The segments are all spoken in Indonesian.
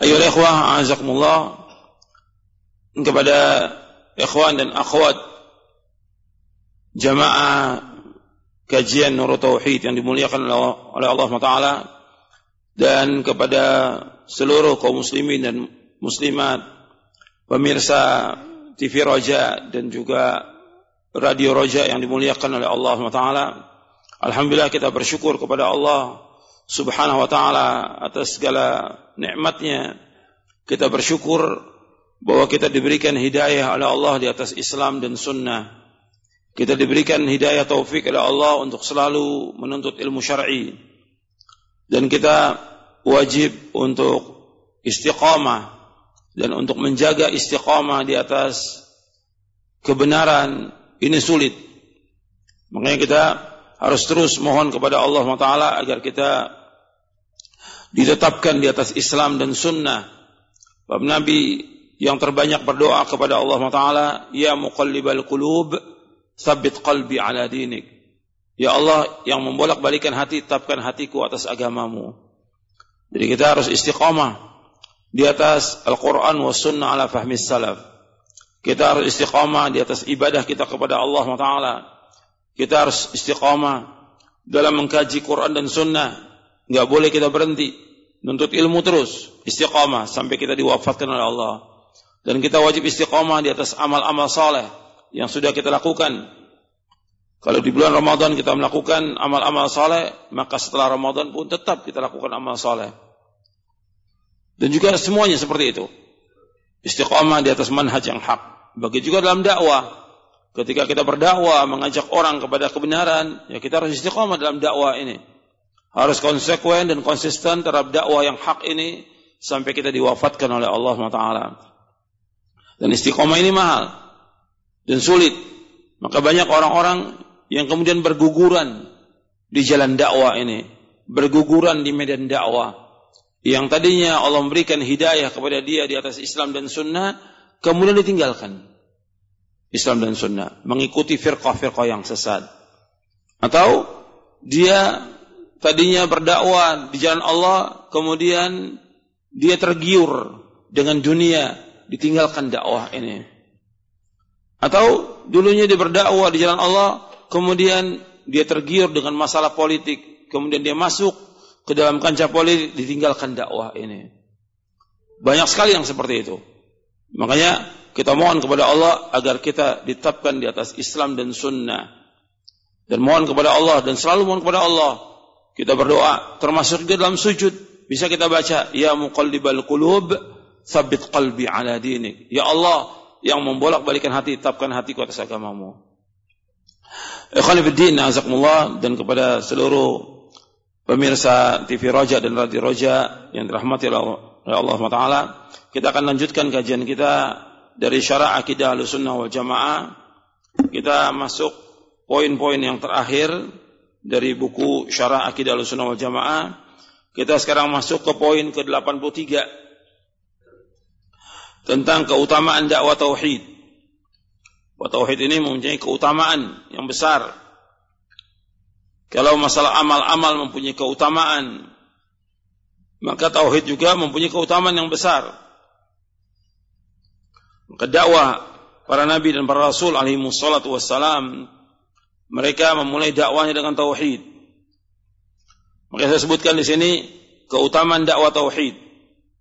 Ayolah, ikhwah, azakumullah. Kepada ikhwan dan akhwat jamaah kajian Nur Tauhid yang dimuliakan oleh Allah Taala dan kepada seluruh kaum muslimin dan muslimat pemirsa TV Roja dan juga Radio Roja yang dimuliakan oleh Allah Taala. Alhamdulillah kita bersyukur kepada Allah Subhanahu wa taala atas segala nikmatnya. Kita bersyukur bahwa kita diberikan hidayah oleh Allah di atas Islam dan sunnah. Kita diberikan hidayah taufik oleh Allah untuk selalu menuntut ilmu syar'i. Dan kita wajib untuk istiqamah dan untuk menjaga istiqamah di atas kebenaran ini sulit. Makanya kita harus terus mohon kepada Allah Taala agar kita ditetapkan di atas Islam dan sunnah. Bab Nabi yang terbanyak berdoa kepada Allah Taala, Ya muqallibal qulub, tsabbit qalbi ala dinik. Ya Allah yang membolak-balikan hati, tetapkan hatiku atas agamamu. Jadi kita harus istiqamah di atas Al-Quran wa sunnah ala fahmi salaf. Kita harus istiqamah di atas ibadah kita kepada Allah Taala. Kita harus istiqamah dalam mengkaji Quran dan sunnah Enggak boleh kita berhenti. Nuntut ilmu terus. Istiqamah. Sampai kita diwafatkan oleh Allah. Dan kita wajib istiqamah di atas amal-amal saleh yang sudah kita lakukan. Kalau di bulan Ramadan kita melakukan amal-amal saleh, maka setelah Ramadan pun tetap kita lakukan amal saleh. Dan juga semuanya seperti itu. Istiqamah di atas manhaj yang hak. Bagi juga dalam dakwah. Ketika kita berdakwah, mengajak orang kepada kebenaran, ya kita harus istiqamah dalam dakwah ini harus konsekuen dan konsisten terhadap dakwah yang hak ini sampai kita diwafatkan oleh Allah Taala. Dan istiqomah ini mahal dan sulit. Maka banyak orang-orang yang kemudian berguguran di jalan dakwah ini, berguguran di medan dakwah. Yang tadinya Allah memberikan hidayah kepada dia di atas Islam dan Sunnah, kemudian ditinggalkan Islam dan Sunnah, mengikuti firqah-firqah yang sesat. Atau dia tadinya berdakwah di jalan Allah, kemudian dia tergiur dengan dunia, ditinggalkan dakwah ini. Atau dulunya dia berdakwah di jalan Allah, kemudian dia tergiur dengan masalah politik, kemudian dia masuk ke dalam kancah politik, ditinggalkan dakwah ini. Banyak sekali yang seperti itu. Makanya kita mohon kepada Allah agar kita ditetapkan di atas Islam dan Sunnah. Dan mohon kepada Allah dan selalu mohon kepada Allah kita berdoa termasuk di dalam sujud bisa kita baca ya muqallibal qulub tsabbit qalbi ala dinik. Ya Allah yang membolak-balikan hati tetapkan hatiku atas agamamu. Ikhwan fillah azakumullah dan kepada seluruh pemirsa TV Roja dan Radio Roja yang dirahmati oleh Allah Taala, kita akan lanjutkan kajian kita dari syarah akidah Ahlussunnah wal Jamaah. Kita masuk poin-poin yang terakhir dari buku Syarah Akidah Ahlussunnah wal Jamaah Kita sekarang masuk ke poin ke-83 tentang keutamaan dakwah tauhid. Dakwah tauhid ini mempunyai keutamaan yang besar. Kalau masalah amal-amal mempunyai keutamaan, maka tauhid juga mempunyai keutamaan yang besar. Maka dakwah para nabi dan para rasul alaihi wassalam mereka memulai dakwahnya dengan tauhid. Maka saya sebutkan di sini keutamaan dakwah tauhid.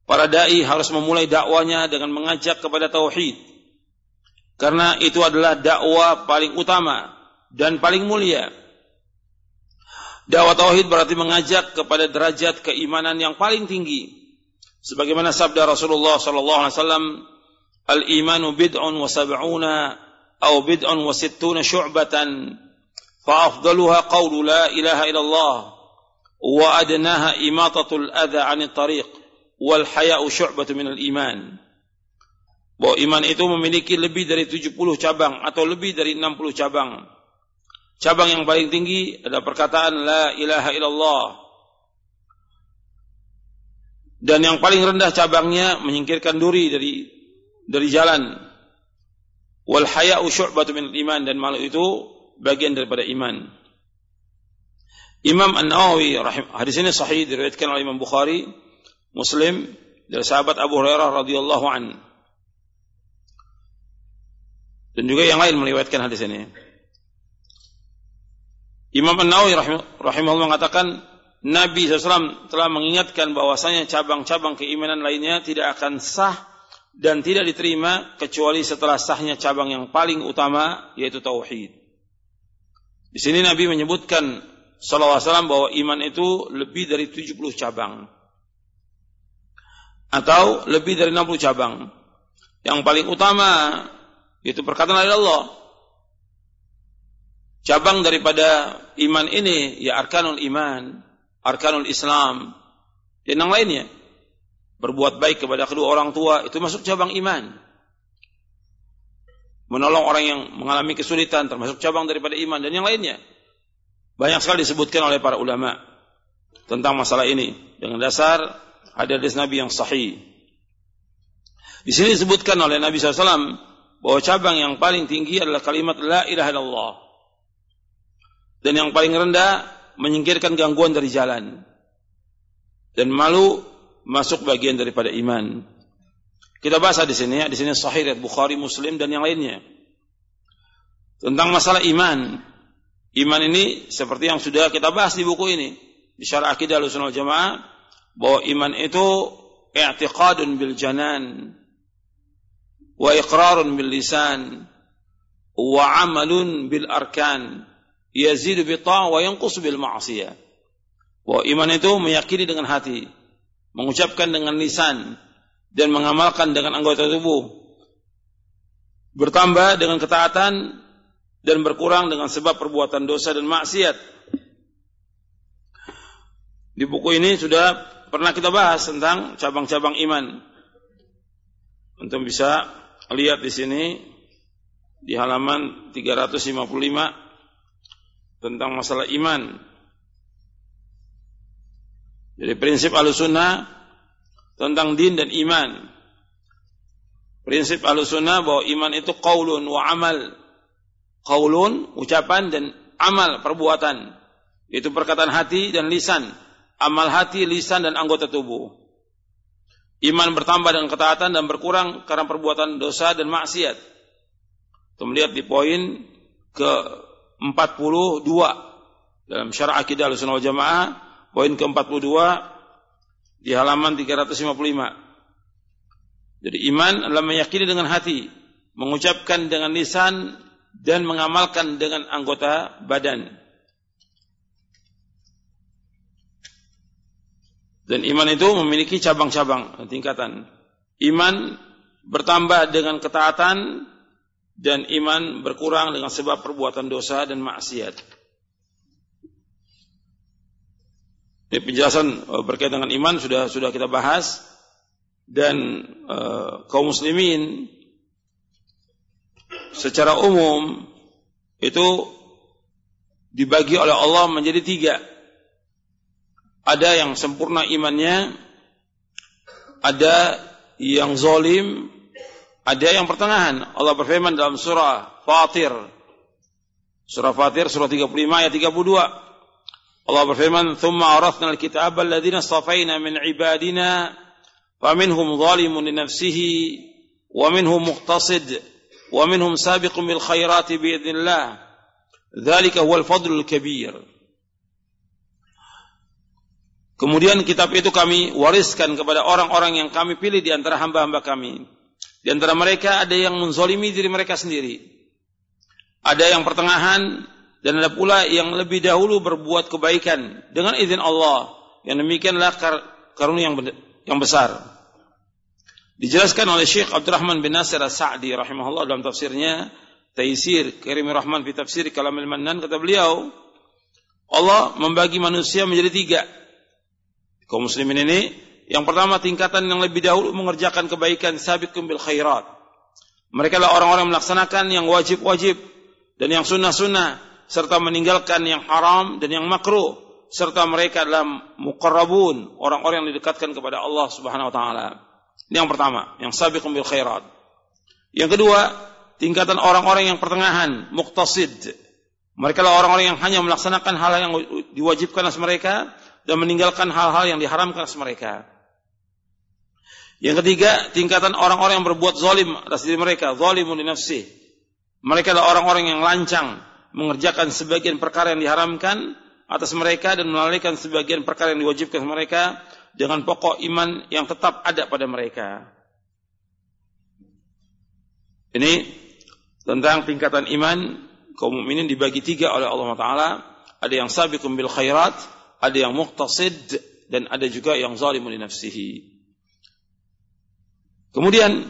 Para dai harus memulai dakwanya dengan mengajak kepada tauhid. Karena itu adalah dakwah paling utama dan paling mulia. Dakwah tauhid berarti mengajak kepada derajat keimanan yang paling tinggi. Sebagaimana sabda Rasulullah sallallahu alaihi wasallam, "Al-imanu bid'un wa sab'una aw bid'un wa sittuna syu'batan." فأفضلها قول لا إله إلا الله وأدناها إماطة الأذى عن الطريق والحياء شعبة من الإيمان bahwa iman itu memiliki lebih dari 70 cabang atau lebih dari 60 cabang. Cabang yang paling tinggi adalah perkataan la ilaha illallah. Dan yang paling rendah cabangnya menyingkirkan duri dari dari jalan. Wal haya'u syu'batu min iman dan malu itu bagian daripada iman. Imam An-Nawawi hadis ini sahih diriwayatkan oleh Imam Bukhari, Muslim dari sahabat Abu Hurairah radhiyallahu an. Dan juga yang lain meriwayatkan hadis ini. Imam An-Nawawi rahimahullah mengatakan Nabi SAW telah mengingatkan bahwasanya cabang-cabang keimanan lainnya tidak akan sah dan tidak diterima kecuali setelah sahnya cabang yang paling utama yaitu tauhid. Di sini Nabi menyebutkan sallallahu wasallam bahwa iman itu lebih dari 70 cabang. Atau lebih dari 60 cabang. Yang paling utama itu perkataan dari Allah. Cabang daripada iman ini ya arkanul iman, arkanul Islam, dan yang lainnya. Berbuat baik kepada kedua orang tua itu masuk cabang iman menolong orang yang mengalami kesulitan termasuk cabang daripada iman dan yang lainnya. Banyak sekali disebutkan oleh para ulama tentang masalah ini dengan dasar hadis Nabi yang sahih. Di sini disebutkan oleh Nabi SAW bahwa cabang yang paling tinggi adalah kalimat La ilaha illallah. Dan yang paling rendah menyingkirkan gangguan dari jalan. Dan malu masuk bagian daripada iman. Kita bahas di sini, di sini Sahih Bukhari, Muslim dan yang lainnya. Tentang masalah iman. Iman ini seperti yang sudah kita bahas di buku ini. Di syarah akidah al jamaah. Bahwa iman itu i'tiqadun bil janan. Wa iqrarun bil lisan. Wa amalun bil arkan. Yazidu bi ta' wa yanqus bil ma'asiyah. Bahwa iman itu meyakini dengan hati. Mengucapkan dengan lisan dan mengamalkan dengan anggota tubuh bertambah dengan ketaatan dan berkurang dengan sebab perbuatan dosa dan maksiat. Di buku ini sudah pernah kita bahas tentang cabang-cabang iman. Untuk bisa lihat di sini di halaman 355 tentang masalah iman. Jadi prinsip al-sunnah tentang din dan iman. Prinsip al-sunnah bahwa iman itu qaulun wa amal. Qaulun, ucapan dan amal, perbuatan. Itu perkataan hati dan lisan. Amal hati, lisan dan anggota tubuh. Iman bertambah dengan ketaatan dan berkurang karena perbuatan dosa dan maksiat. Kita melihat di poin ke 42 dalam syarah akidah al-sunnah jamaah poin ke 42 di halaman 355. Jadi iman adalah meyakini dengan hati, mengucapkan dengan lisan dan mengamalkan dengan anggota badan. Dan iman itu memiliki cabang-cabang tingkatan. Iman bertambah dengan ketaatan dan iman berkurang dengan sebab perbuatan dosa dan maksiat. Ini penjelasan uh, berkaitan dengan iman sudah sudah kita bahas dan uh, kaum muslimin secara umum itu dibagi oleh Allah menjadi tiga. ada yang sempurna imannya, ada yang zolim, ada yang pertengahan. Allah berfirman dalam surah Fatir. Surah Fatir surah 35 ayat 32. Allah berfirman, "Tsumma arathna al-kitaba alladziina safaina min ibadina faminhum zalimun li nafsihi wa minhum muqtasid wa minhum sabiqun bil khairati bi idznillah." Dzalika huwal fadlul kabir. Kemudian kitab itu kami wariskan kepada orang-orang yang kami pilih di antara hamba-hamba kami. Di antara mereka ada yang menzolimi diri mereka sendiri. Ada yang pertengahan dan ada pula yang lebih dahulu berbuat kebaikan dengan izin Allah. Yang demikianlah kar karunia yang, yang besar. Dijelaskan oleh Syekh Abdurrahman bin Nasir As-Sa'di rahimahullah dalam tafsirnya Taisir Karimir Rahman fi tafsir Kalamil Mannan kata beliau Allah membagi manusia menjadi tiga Kaum muslimin ini yang pertama tingkatan yang lebih dahulu mengerjakan kebaikan sabiqum bil khairat. Mereka adalah orang-orang melaksanakan yang wajib-wajib dan yang sunnah-sunnah serta meninggalkan yang haram dan yang makruh serta mereka adalah muqarrabun, orang-orang yang didekatkan kepada Allah Subhanahu wa taala. Ini yang pertama, yang sabiqum bil khairat. Yang kedua, tingkatan orang-orang yang pertengahan, muqtasid. Mereka adalah orang-orang yang hanya melaksanakan hal yang diwajibkan atas mereka dan meninggalkan hal-hal yang diharamkan atas mereka. Yang ketiga, tingkatan orang-orang yang berbuat zalim atas diri mereka, zalimun li nafsi. Mereka adalah orang-orang yang lancang mengerjakan sebagian perkara yang diharamkan atas mereka dan melalaikan sebagian perkara yang diwajibkan mereka dengan pokok iman yang tetap ada pada mereka. Ini tentang tingkatan iman kaum mukminin dibagi tiga oleh Allah Taala. Ada yang sabiqun bil khairat, ada yang muqtasid dan ada juga yang zalimun li nafsihi. Kemudian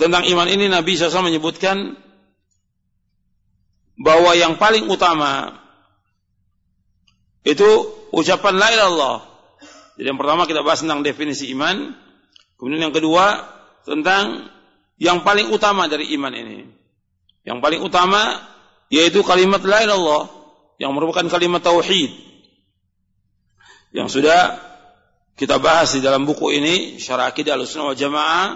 tentang iman ini Nabi SAW menyebutkan bahwa yang paling utama itu ucapan la ilallah. Jadi yang pertama kita bahas tentang definisi iman, kemudian yang kedua tentang yang paling utama dari iman ini. Yang paling utama yaitu kalimat la ilallah yang merupakan kalimat tauhid yang sudah kita bahas di dalam buku ini Syarah Akidah Ahlussunnah wal Jamaah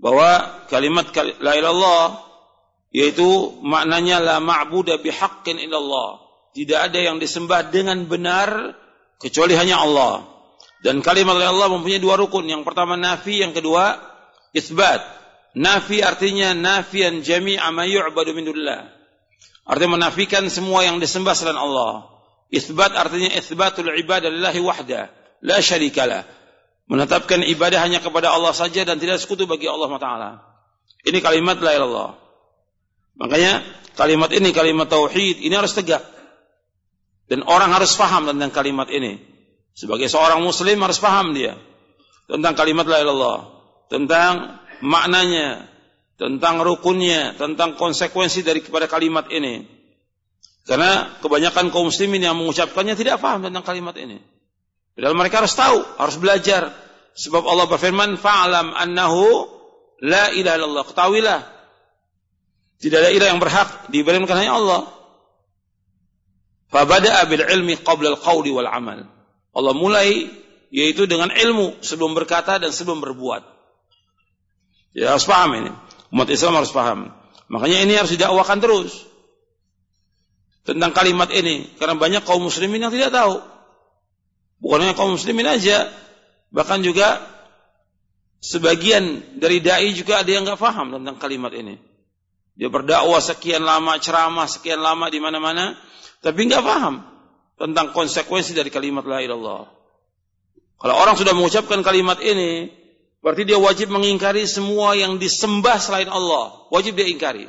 bahwa kalimat la ilallah yaitu maknanya la ma'budu bihaqqin illallah. Tidak ada yang disembah dengan benar kecuali hanya Allah. Dan kalimat la Allah mempunyai dua rukun. Yang pertama nafi, yang kedua isbat. Nafi artinya nafian jami'a ma yu'badu min Artinya menafikan semua yang disembah selain Allah. Isbat artinya isbatul ibadah lillahi wahda. La syarikalah. Menetapkan ibadah hanya kepada Allah saja dan tidak sekutu bagi Allah Taala. Ini kalimat la ilallah. Makanya kalimat ini kalimat tauhid ini harus tegak. Dan orang harus faham tentang kalimat ini. Sebagai seorang muslim harus paham dia tentang kalimat la ilallah, tentang maknanya, tentang rukunnya, tentang konsekuensi dari kepada kalimat ini. Karena kebanyakan kaum muslimin yang mengucapkannya tidak paham tentang kalimat ini. Padahal mereka harus tahu, harus belajar. Sebab Allah berfirman, "Fa'lam annahu la ilaha illallah." Ketahuilah tidak ada ilah yang berhak diberikan hanya Allah. Fabada'a bil ilmi qabla al-qawli wal amal. Allah mulai yaitu dengan ilmu sebelum berkata dan sebelum berbuat. Ya harus paham ini. Umat Islam harus paham. Makanya ini harus didakwakan terus tentang kalimat ini karena banyak kaum muslimin yang tidak tahu. Bukan hanya kaum muslimin aja, bahkan juga sebagian dari dai juga ada yang nggak paham tentang kalimat ini. Dia berdakwah sekian lama, ceramah sekian lama di mana-mana, tapi nggak paham tentang konsekuensi dari kalimat la ilallah. Kalau orang sudah mengucapkan kalimat ini, berarti dia wajib mengingkari semua yang disembah selain Allah. Wajib dia ingkari.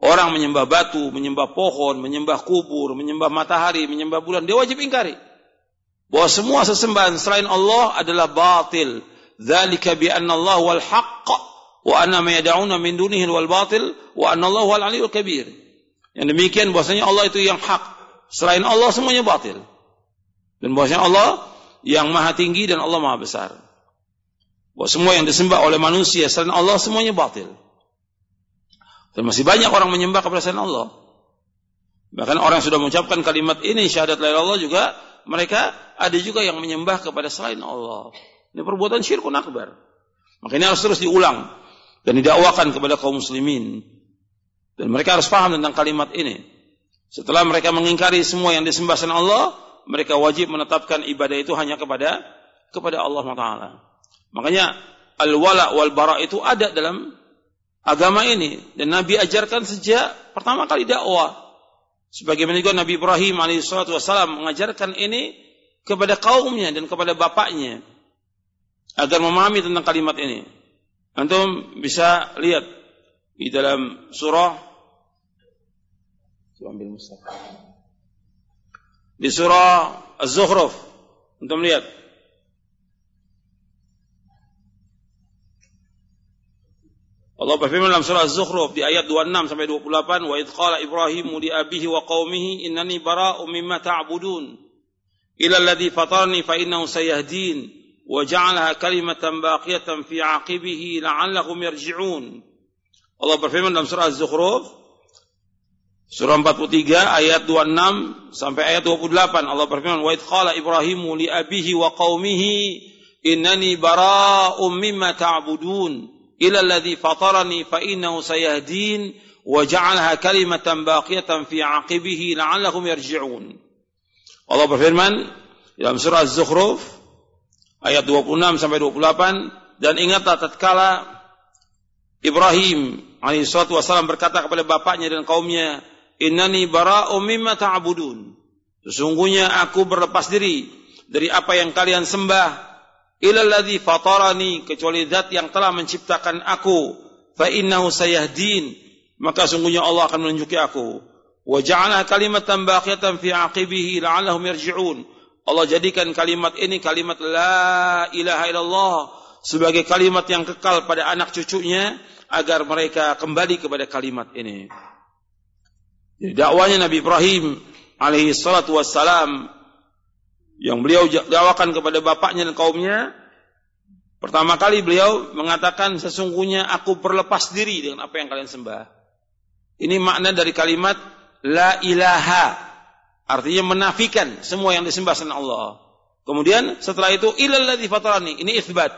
Orang menyembah batu, menyembah pohon, menyembah kubur, menyembah matahari, menyembah bulan, dia wajib ingkari. Bahwa semua sesembahan selain Allah adalah batil. Dzalika bi anna Allah wal haqq wa anna ma yad'una min dunihi wal batil wa anna Allah wal aliyyul kabir. Yang demikian bahwasanya Allah itu yang hak. Selain Allah semuanya batil. Dan bahwasanya Allah yang maha tinggi dan Allah maha besar. Bahwa semua yang disembah oleh manusia selain Allah semuanya batil. Dan masih banyak orang menyembah kepada selain Allah. Bahkan orang yang sudah mengucapkan kalimat ini syahadat la Allah juga mereka ada juga yang menyembah kepada selain Allah. Ini perbuatan syirkun akbar. Makanya harus terus diulang dan didakwakan kepada kaum muslimin. Dan mereka harus paham tentang kalimat ini. Setelah mereka mengingkari semua yang disembah selain Allah, mereka wajib menetapkan ibadah itu hanya kepada kepada Allah Taala. Makanya al-wala wal bara itu ada dalam agama ini dan Nabi ajarkan sejak pertama kali dakwah. Sebagaimana juga Nabi Ibrahim alaihissalatu wassalam mengajarkan ini kepada kaumnya dan kepada bapaknya agar memahami tentang kalimat ini. Antum bisa lihat di dalam surah di surah Az-Zukhruf antum lihat Allah berfirman dalam surah Az-Zukhruf di ayat 26 sampai 28, "Wa idh qala Ibrahimu li abihi wa qaumihi innani bara'u mimma ta'budun ila alladhi fatarni fa innahu sayahdin ja'alaha kalimatan baqiyatan fi 'aqibihi la'allahum yarji'un." Allah berfirman dalam surah Az-Zukhruf Surah 43 ayat 26 sampai ayat 28 Allah berfirman wa idh qala Ibrahimu li abihi wa qaumihi innani bara'um mimma ta'budun ila alladhi fatarani fa innahu sayahdin wa ja'alaha kalimatan baqiyatan fi 'aqibihi la'allahum yarji'un. Allah berfirman dalam surah Az-Zukhruf ayat 26 sampai 28 dan ingatlah tatkala Ibrahim alaihissalatu wassalam berkata kepada bapaknya dan kaumnya innani bara'um mimma ta'budun. Sesungguhnya aku berlepas diri dari apa yang kalian sembah ilalladzi fatarani kecuali zat yang telah menciptakan aku. Fa innahu sayahdin. Maka sungguhnya Allah akan menunjuki aku. Wa ja'ala kalimatan baqiyatan fi aqibihi la'allahum yarji'un Allah jadikan kalimat ini kalimat la ilaha illallah sebagai kalimat yang kekal pada anak cucunya agar mereka kembali kepada kalimat ini. Jadi dakwanya Nabi Ibrahim alaihi salatu wassalam yang beliau dakwakan kepada bapaknya dan kaumnya pertama kali beliau mengatakan sesungguhnya aku berlepas diri dengan apa yang kalian sembah ini makna dari kalimat la ilaha artinya menafikan semua yang disembah selain Allah. Kemudian setelah itu ilalladzi fatarani. Ini isbat.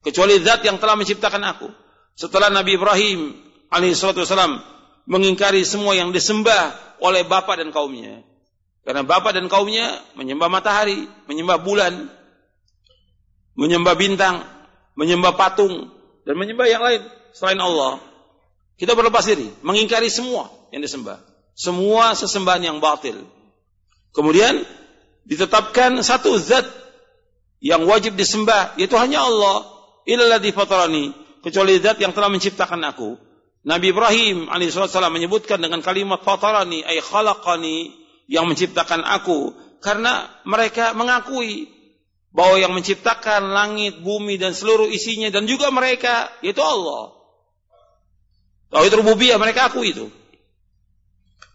Kecuali zat yang telah menciptakan aku. Setelah Nabi Ibrahim alaihi salatu wasalam mengingkari semua yang disembah oleh bapak dan kaumnya. Karena bapak dan kaumnya menyembah matahari, menyembah bulan, menyembah bintang, menyembah patung, dan menyembah yang lain selain Allah. Kita berlepas diri, mengingkari semua yang disembah. Semua sesembahan yang batil. Kemudian ditetapkan satu zat yang wajib disembah, yaitu hanya Allah. Ilalladhi fatarani, kecuali zat yang telah menciptakan aku. Nabi Ibrahim alaihissalam menyebutkan dengan kalimat fatarani, ay khalaqani, yang menciptakan aku karena mereka mengakui bahwa yang menciptakan langit, bumi dan seluruh isinya dan juga mereka yaitu Allah. Tauhid rububiyah mereka aku itu.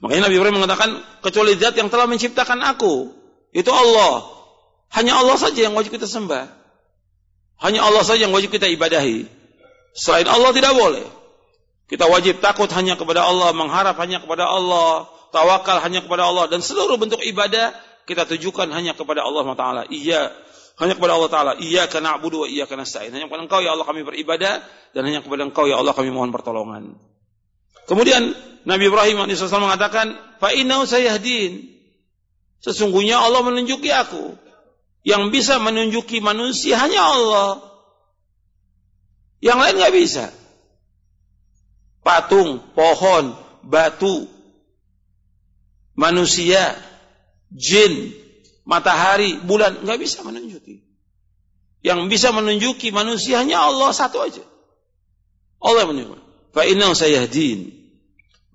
Makanya Nabi Ibrahim mengatakan kecuali zat yang telah menciptakan aku itu Allah. Hanya Allah saja yang wajib kita sembah. Hanya Allah saja yang wajib kita ibadahi. Selain Allah tidak boleh. Kita wajib takut hanya kepada Allah, mengharap hanya kepada Allah, tawakal hanya kepada Allah dan seluruh bentuk ibadah kita tujukan hanya kepada Allah Taala. Iya, hanya kepada Allah Taala. Iya karena wa iya karena sa'in. Hanya kepada Engkau ya Allah kami beribadah dan hanya kepada Engkau ya Allah kami mohon pertolongan. Kemudian Nabi Ibrahim AS mengatakan, fa innahu sayahdin. Sesungguhnya Allah menunjuki aku. Yang bisa menunjuki manusia hanya Allah. Yang lain nggak bisa. Patung, pohon, batu, manusia, jin, matahari, bulan nggak bisa menunjuki. Yang bisa menunjuki manusia hanya Allah satu aja. Allah yang menunjuk. Fa inna sayahdin.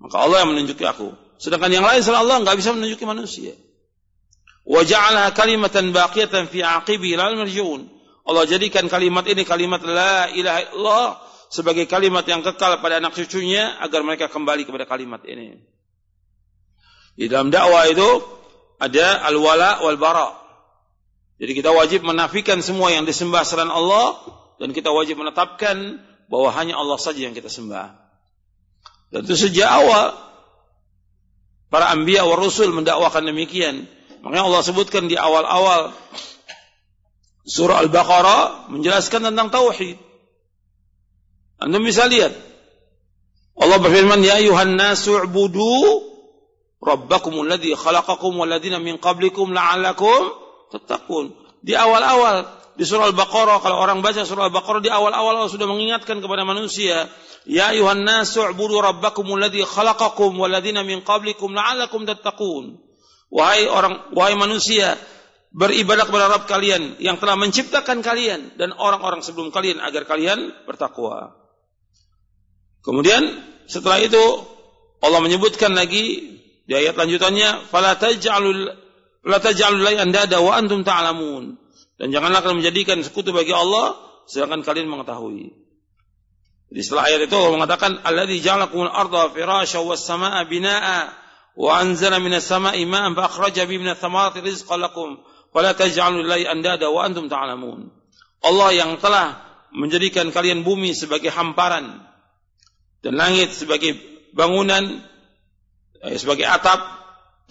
Maka Allah yang menunjuki aku. Sedangkan yang lain selain Allah nggak bisa menunjuki manusia. Wa ja'alaha kalimatan baqiyatan fi aqibi lal marjiun. Allah jadikan kalimat ini kalimat la ilaha illallah sebagai kalimat yang kekal pada anak cucunya agar mereka kembali kepada kalimat ini. Di dalam dakwah itu ada al-wala wal bara. Jadi kita wajib menafikan semua yang disembah selain Allah dan kita wajib menetapkan bahwa hanya Allah saja yang kita sembah. Dan itu sejak awal para anbiya wa rasul mendakwakan demikian. Makanya Allah sebutkan di awal-awal surah Al-Baqarah menjelaskan tentang tauhid. Anda bisa lihat. Allah berfirman, "Ya ayuhan nasu ubudu rabbakum alladhi khalaqakum walladhina min qablikum la'allakum tattaqun." Di awal-awal di surah Al-Baqarah kalau orang baca surah Al-Baqarah di awal-awal Allah sudah mengingatkan kepada manusia, "Ya ayuhan nasu ubudu rabbakum alladhi khalaqakum walladhina min qablikum la'allakum tattaqun." Wahai orang wahai manusia, beribadah kepada Rabb kalian yang telah menciptakan kalian dan orang-orang sebelum kalian agar kalian bertakwa. Kemudian setelah itu Allah menyebutkan lagi di ayat lanjutannya fala taj'alul la taj'alul andada wa antum ta'lamun dan janganlah kalian menjadikan sekutu bagi Allah sedangkan kalian mengetahui. Jadi setelah ayat itu Allah mengatakan alladzi ja'alakumul arda firasya was samaa'a binaa'a wa anzala minas samaa'i ma'an fa akhraja bihi minats thamarati rizqan lakum fala taj'alul andada wa antum ta'lamun. Allah yang telah menjadikan kalian bumi sebagai hamparan dan langit sebagai bangunan eh, sebagai atap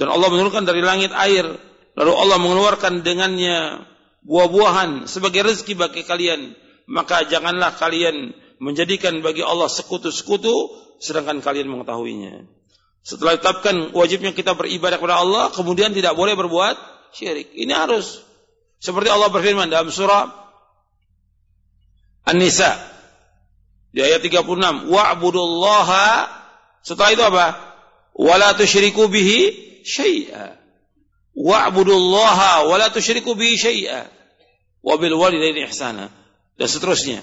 dan Allah menurunkan dari langit air lalu Allah mengeluarkan dengannya buah-buahan sebagai rezeki bagi kalian maka janganlah kalian menjadikan bagi Allah sekutu-sekutu sedangkan kalian mengetahuinya setelah ditetapkan wajibnya kita beribadah kepada Allah kemudian tidak boleh berbuat syirik ini harus seperti Allah berfirman dalam surah An-Nisa di ayat 36, wa'budullaha setelah itu apa? Wala tusyriku bihi syai'a. Wa'budullaha wala tusyriku bihi syai'a. Wa bil walidaini ihsana. Dan seterusnya.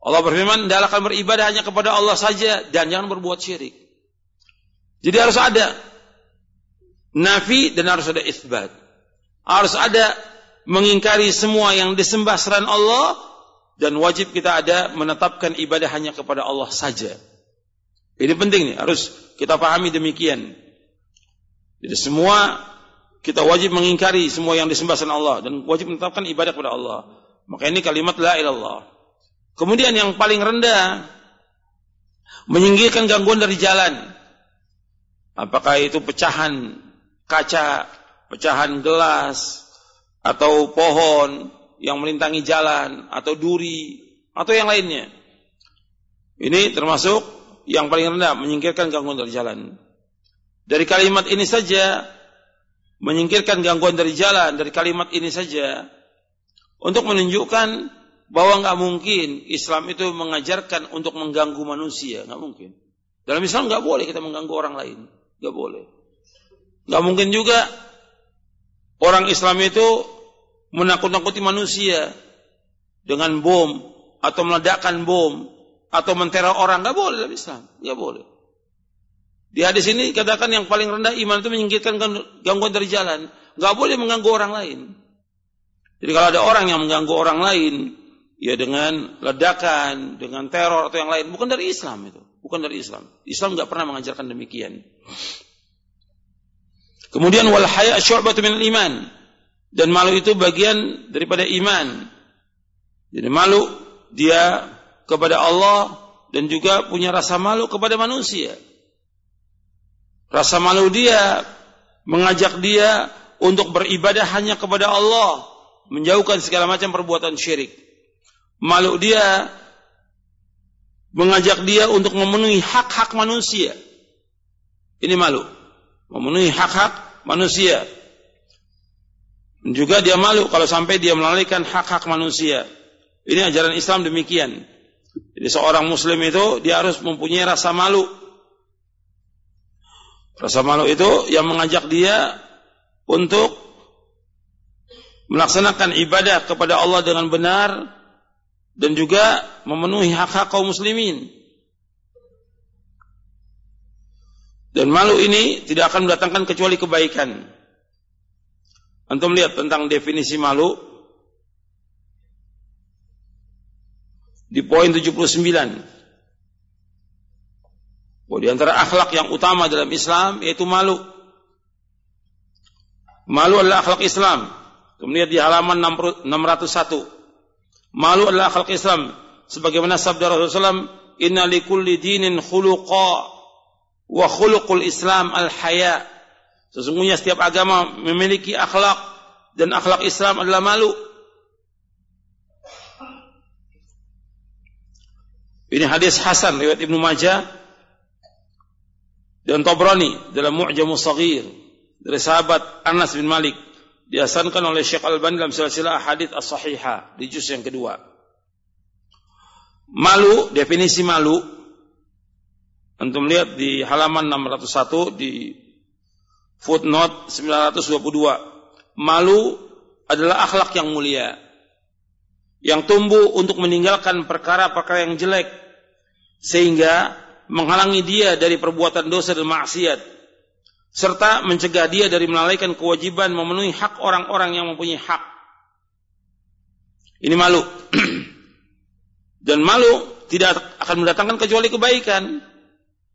Allah berfirman, "Hendaklah akan beribadah hanya kepada Allah saja dan jangan berbuat syirik." Jadi harus ada nafi dan harus ada isbat. Harus ada mengingkari semua yang disembah selain Allah dan wajib kita ada menetapkan ibadah hanya kepada Allah saja. Ini penting nih, harus kita pahami demikian. Jadi semua kita wajib mengingkari semua yang disembah selain Allah dan wajib menetapkan ibadah kepada Allah. Maka ini kalimat la ilallah. Kemudian yang paling rendah menyingkirkan gangguan dari jalan. Apakah itu pecahan kaca, pecahan gelas atau pohon yang melintangi jalan atau duri atau yang lainnya. Ini termasuk yang paling rendah menyingkirkan gangguan dari jalan. Dari kalimat ini saja menyingkirkan gangguan dari jalan dari kalimat ini saja untuk menunjukkan bahwa nggak mungkin Islam itu mengajarkan untuk mengganggu manusia, nggak mungkin. Dalam Islam nggak boleh kita mengganggu orang lain, nggak boleh. Nggak mungkin juga orang Islam itu menakut-nakuti manusia dengan bom atau meledakkan bom atau menteror orang. Nggak boleh dalam Islam. Nggak boleh. Di hadis ini katakan yang paling rendah iman itu menyingkirkan gangguan dari jalan. Nggak boleh mengganggu orang lain. Jadi kalau ada orang yang mengganggu orang lain ya dengan ledakan dengan teror atau yang lain bukan dari Islam itu bukan dari Islam Islam nggak pernah mengajarkan demikian kemudian wal haya syu'batu min iman dan malu itu bagian daripada iman. Jadi malu dia kepada Allah dan juga punya rasa malu kepada manusia. Rasa malu dia mengajak dia untuk beribadah hanya kepada Allah, menjauhkan segala macam perbuatan syirik. Malu dia mengajak dia untuk memenuhi hak-hak manusia. Ini malu, memenuhi hak-hak manusia. Juga dia malu kalau sampai dia melalaikan hak-hak manusia. Ini ajaran Islam demikian. Jadi seorang muslim itu dia harus mempunyai rasa malu. Rasa malu itu yang mengajak dia untuk melaksanakan ibadah kepada Allah dengan benar dan juga memenuhi hak-hak kaum muslimin. Dan malu ini tidak akan mendatangkan kecuali kebaikan. Antum lihat tentang definisi malu di poin 79. Bahwa di antara akhlak yang utama dalam Islam yaitu malu. Malu adalah akhlak Islam. Kemudian di halaman 601. Malu adalah akhlak Islam. Sebagaimana sabda Rasulullah SAW, Inna likulli dinin khuluqa wa khuluqul Islam al-haya. Sesungguhnya setiap agama memiliki akhlak dan akhlak Islam adalah malu. Ini hadis Hasan riwayat Ibnu Majah dan Tabrani dalam Mu'jamus Saghir dari sahabat Anas bin Malik dihasankan oleh Syekh Al-Albani dalam silsilah hadis as-sahihah di juz yang kedua. Malu, definisi malu antum lihat di halaman 601 di footnote 922. Malu adalah akhlak yang mulia yang tumbuh untuk meninggalkan perkara-perkara yang jelek sehingga menghalangi dia dari perbuatan dosa dan maksiat serta mencegah dia dari melalaikan kewajiban memenuhi hak orang-orang yang mempunyai hak. Ini malu. dan malu tidak akan mendatangkan kecuali kebaikan.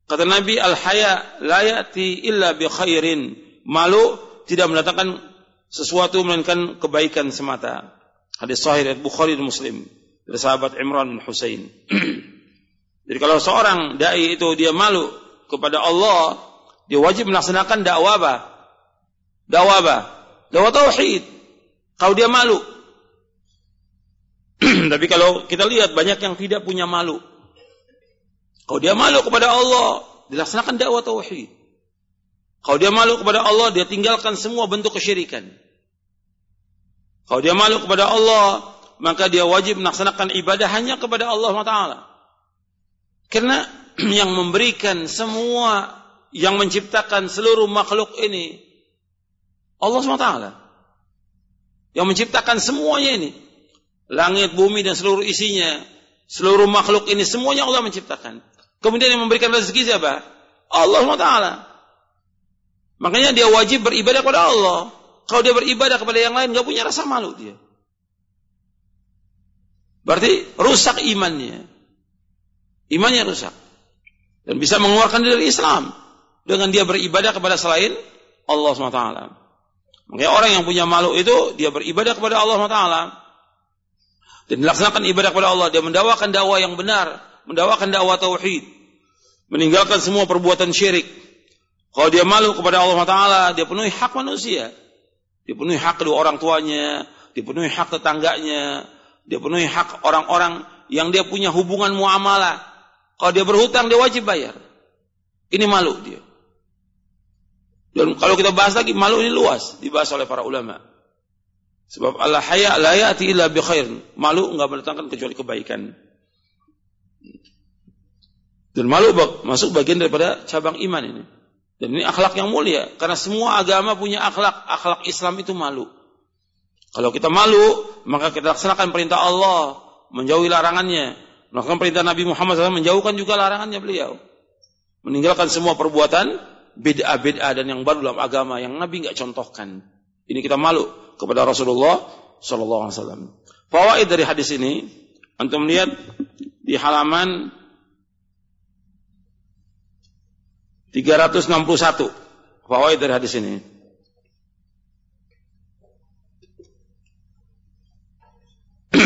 Kata Nabi, al-haya la ya'ti illa bi khairin. Malu tidak mendatangkan sesuatu melainkan kebaikan semata. Hadis sahih dari Bukhari dan Muslim dari sahabat Imran bin Husain. Jadi kalau seorang dai itu dia malu kepada Allah, dia wajib melaksanakan dakwah apa? Dakwah apa? Dakwah tauhid. Kalau dia malu. Tapi kalau kita lihat banyak yang tidak punya malu. Kalau dia malu kepada Allah, dilaksanakan dakwah tauhid. Kalau dia malu kepada Allah, dia tinggalkan semua bentuk kesyirikan. Kalau dia malu kepada Allah, maka dia wajib melaksanakan ibadah hanya kepada Allah Taala. Karena yang memberikan semua yang menciptakan seluruh makhluk ini Allah SWT. Yang menciptakan semuanya ini. Langit, bumi dan seluruh isinya. Seluruh makhluk ini semuanya Allah menciptakan. Kemudian yang memberikan rezeki siapa? Allah SWT. Makanya dia wajib beribadah kepada Allah. Kalau dia beribadah kepada yang lain, nggak punya rasa malu dia. Berarti rusak imannya. Imannya rusak. Dan bisa mengeluarkan dari Islam. Dengan dia beribadah kepada selain Allah SWT. Makanya orang yang punya malu itu, dia beribadah kepada Allah SWT. Dan dilaksanakan ibadah kepada Allah. Dia mendawakan dakwah yang benar. Mendawakan dakwah tauhid. Meninggalkan semua perbuatan syirik. Kalau dia malu kepada Allah Taala, dia penuhi hak manusia. Dipenuhi hak kedua orang tuanya, dipenuhi hak tetangganya, dipenuhi hak orang-orang yang dia punya hubungan muamalah. Kalau dia berhutang dia wajib bayar. Ini malu dia. Dan kalau kita bahas lagi malu ini luas dibahas oleh para ulama. Sebab Allah haya la ya'ti illa bi khair. Malu enggak mendatangkan kecuali kebaikan. Dan malu masuk bagian daripada cabang iman ini. Dan ini akhlak yang mulia. Karena semua agama punya akhlak. Akhlak Islam itu malu. Kalau kita malu, maka kita laksanakan perintah Allah. Menjauhi larangannya. Melakukan perintah Nabi Muhammad SAW menjauhkan juga larangannya beliau. Meninggalkan semua perbuatan bid'ah-bid'ah dan yang baru dalam agama yang Nabi nggak contohkan. Ini kita malu kepada Rasulullah Sallallahu Alaihi Wasallam. Fawaid dari hadis ini, antum lihat di halaman 361 fawaid dari hadis ini.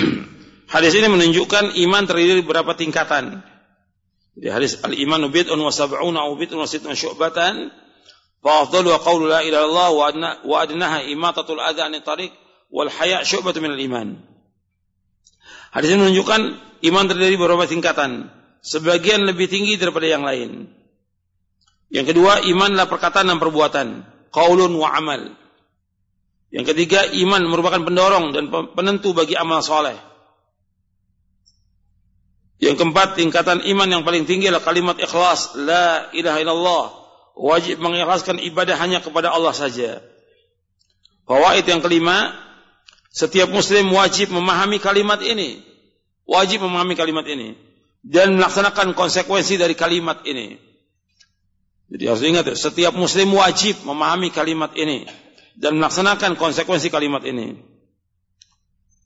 hadis ini menunjukkan iman terdiri dari beberapa tingkatan. Di hadis al-iman bid'un wa sab'una aw bid'un wa sittun syu'batan fa afdalu qawlu la ilaha illallah wa adna wa adnaha imatatul anit tariq wal haya' syu'batun minal iman. Hadis ini menunjukkan iman terdiri beberapa tingkatan. Sebagian lebih tinggi daripada yang lain. Yang kedua, imanlah perkataan dan perbuatan. Qaulun wa amal. Yang ketiga, iman merupakan pendorong dan penentu bagi amal soleh. Yang keempat, tingkatan iman yang paling tinggi adalah kalimat ikhlas. La ilaha illallah. Wajib mengikhlaskan ibadah hanya kepada Allah saja. Fawaid yang kelima, setiap muslim wajib memahami kalimat ini. Wajib memahami kalimat ini. Dan melaksanakan konsekuensi dari kalimat ini. Jadi harus ingat setiap muslim wajib memahami kalimat ini dan melaksanakan konsekuensi kalimat ini.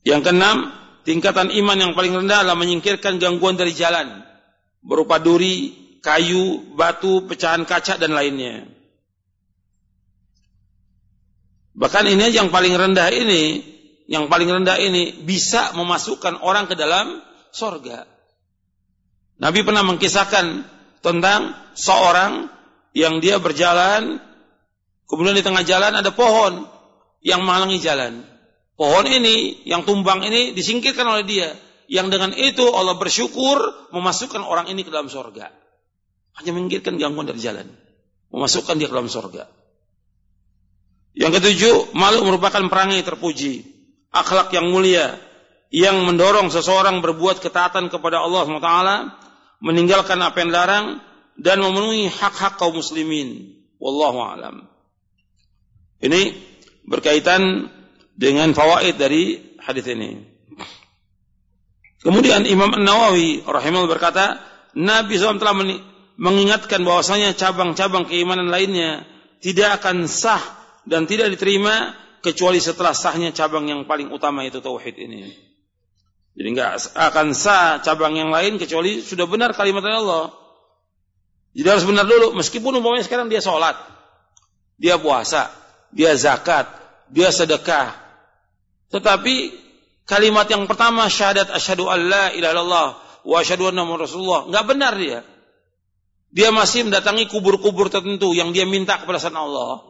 Yang keenam, tingkatan iman yang paling rendah adalah menyingkirkan gangguan dari jalan berupa duri, kayu, batu, pecahan kaca dan lainnya. Bahkan ini yang paling rendah ini, yang paling rendah ini bisa memasukkan orang ke dalam sorga. Nabi pernah mengkisahkan tentang seorang yang dia berjalan Kemudian di tengah jalan ada pohon yang menghalangi jalan. Pohon ini, yang tumbang ini disingkirkan oleh dia. Yang dengan itu Allah bersyukur memasukkan orang ini ke dalam sorga. Hanya menyingkirkan gangguan dari jalan. Memasukkan dia ke dalam sorga. Yang ketujuh, malu merupakan perangai terpuji. Akhlak yang mulia. Yang mendorong seseorang berbuat ketaatan kepada Allah SWT. Meninggalkan apa yang larang. Dan memenuhi hak-hak kaum muslimin. Wallahu alam. Ini berkaitan dengan fawaid dari hadis ini. Kemudian Imam An-Nawawi rahimahullah berkata, Nabi SAW telah mengingatkan bahwasanya cabang-cabang keimanan lainnya tidak akan sah dan tidak diterima kecuali setelah sahnya cabang yang paling utama itu tauhid ini. Jadi enggak akan sah cabang yang lain kecuali sudah benar kalimat Allah. Jadi harus benar dulu meskipun umpamanya sekarang dia sholat, dia puasa, dia zakat, dia sedekah. Tetapi kalimat yang pertama syahadat asyhadu alla ilaha illallah wa asyhadu anna rasulullah enggak benar dia. Dia masih mendatangi kubur-kubur tertentu yang dia minta kepada sana Allah.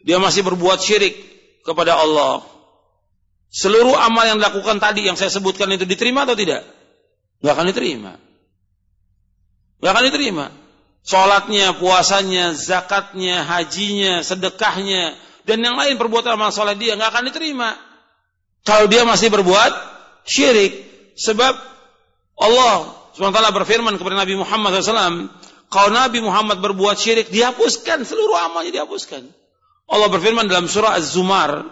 Dia masih berbuat syirik kepada Allah. Seluruh amal yang dilakukan tadi yang saya sebutkan itu diterima atau tidak? Enggak akan diterima. Enggak akan diterima. Sholatnya, puasanya, zakatnya, hajinya, sedekahnya, dan yang lain perbuatan amal soleh dia nggak akan diterima. Kalau dia masih berbuat syirik, sebab Allah SWT berfirman kepada Nabi Muhammad SAW, kalau Nabi Muhammad berbuat syirik, dihapuskan seluruh amalnya dihapuskan. Allah berfirman dalam surah Az-Zumar,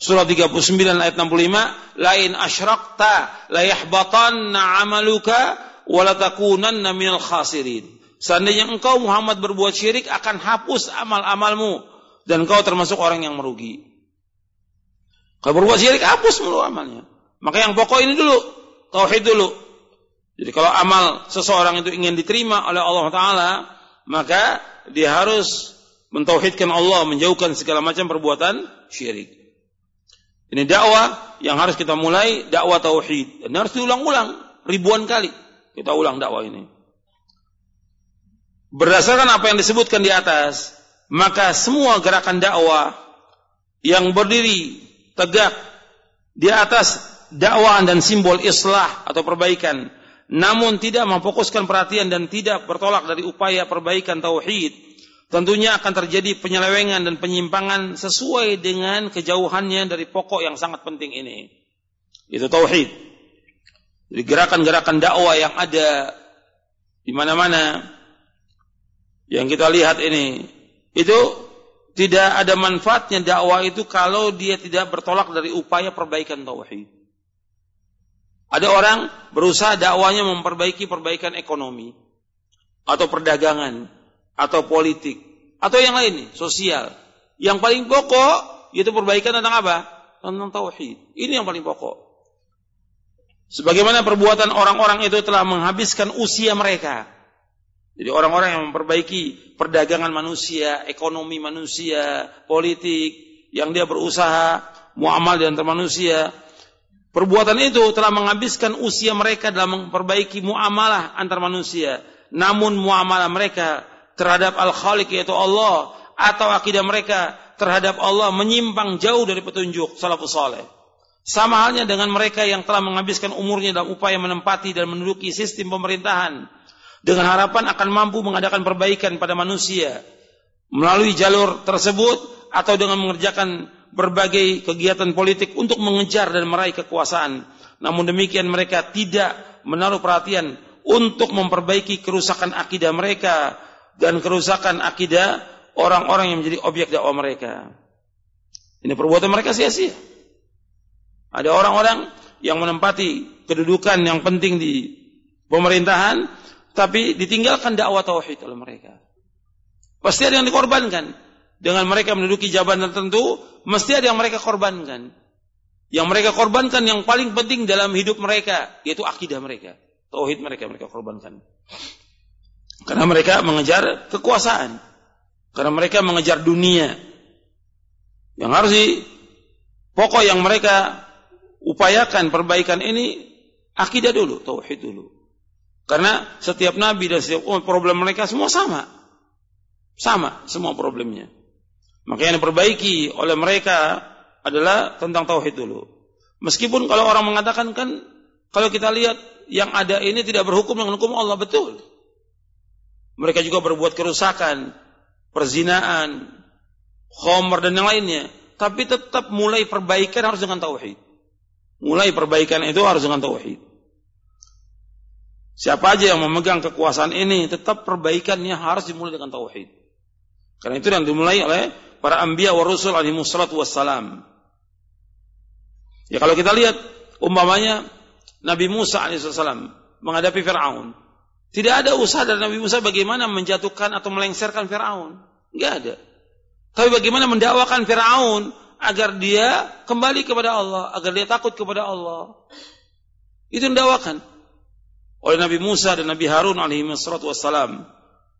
surah 39 ayat 65, lain asyrakta la yahbatanna amaluka wa la minal khasirin. Seandainya engkau Muhammad berbuat syirik akan hapus amal-amalmu dan engkau termasuk orang yang merugi. Kalau berbuat syirik hapus seluruh amalnya. Maka yang pokok ini dulu, tauhid dulu. Jadi kalau amal seseorang itu ingin diterima oleh Allah taala, maka dia harus mentauhidkan Allah, menjauhkan segala macam perbuatan syirik. Ini dakwah yang harus kita mulai dakwah tauhid dan harus diulang-ulang ribuan kali kita ulang dakwah ini. Berdasarkan apa yang disebutkan di atas, maka semua gerakan dakwah yang berdiri tegak di atas dakwaan dan simbol islah atau perbaikan, namun tidak memfokuskan perhatian dan tidak bertolak dari upaya perbaikan tauhid, tentunya akan terjadi penyelewengan dan penyimpangan sesuai dengan kejauhannya dari pokok yang sangat penting ini. Itu tauhid. Jadi gerakan-gerakan dakwah yang ada di mana-mana yang kita lihat ini itu tidak ada manfaatnya dakwah itu kalau dia tidak bertolak dari upaya perbaikan tauhid. Ada orang berusaha dakwanya memperbaiki perbaikan ekonomi atau perdagangan atau politik atau yang lain sosial. Yang paling pokok yaitu perbaikan tentang apa? Tentang tauhid. Ini yang paling pokok. Sebagaimana perbuatan orang-orang itu telah menghabiskan usia mereka jadi orang-orang yang memperbaiki perdagangan manusia, ekonomi manusia, politik, yang dia berusaha muamal di antara manusia, perbuatan itu telah menghabiskan usia mereka dalam memperbaiki muamalah antar manusia. Namun muamalah mereka terhadap Al-Khaliq yaitu Allah atau akidah mereka terhadap Allah menyimpang jauh dari petunjuk salafus saleh. Sama halnya dengan mereka yang telah menghabiskan umurnya dalam upaya menempati dan menduduki sistem pemerintahan dengan harapan akan mampu mengadakan perbaikan pada manusia melalui jalur tersebut atau dengan mengerjakan berbagai kegiatan politik untuk mengejar dan meraih kekuasaan. Namun demikian mereka tidak menaruh perhatian untuk memperbaiki kerusakan akidah mereka dan kerusakan akidah orang-orang yang menjadi objek dakwah mereka. Ini perbuatan mereka sia-sia. Ada orang-orang yang menempati kedudukan yang penting di pemerintahan tapi ditinggalkan dakwah tauhid oleh mereka. Pasti ada yang dikorbankan. Dengan mereka menduduki jabatan tertentu, mesti ada yang mereka korbankan. Yang mereka korbankan yang paling penting dalam hidup mereka, yaitu akidah mereka. Tauhid mereka mereka korbankan. Karena mereka mengejar kekuasaan. Karena mereka mengejar dunia. Yang harus di pokok yang mereka upayakan perbaikan ini akidah dulu, tauhid dulu. Karena setiap nabi dan setiap umat problem mereka semua sama. Sama semua problemnya. Maka yang diperbaiki oleh mereka adalah tentang tauhid dulu. Meskipun kalau orang mengatakan kan kalau kita lihat yang ada ini tidak berhukum dengan hukum Allah betul. Mereka juga berbuat kerusakan, perzinaan, khomer dan yang lainnya. Tapi tetap mulai perbaikan harus dengan tauhid. Mulai perbaikan itu harus dengan tauhid. Siapa aja yang memegang kekuasaan ini tetap perbaikannya harus dimulai dengan tauhid. Karena itu yang dimulai oleh para anbiya wa rusul alaihi wassalatu wassalam. Ya kalau kita lihat umpamanya Nabi Musa alaihissalam menghadapi Firaun. Tidak ada usaha dari Nabi Musa bagaimana menjatuhkan atau melengsarkan Firaun. Enggak ada. Tapi bagaimana mendakwakan Firaun agar dia kembali kepada Allah, agar dia takut kepada Allah. Itu mendakwakan oleh Nabi Musa dan Nabi Harun alaihi wassalam.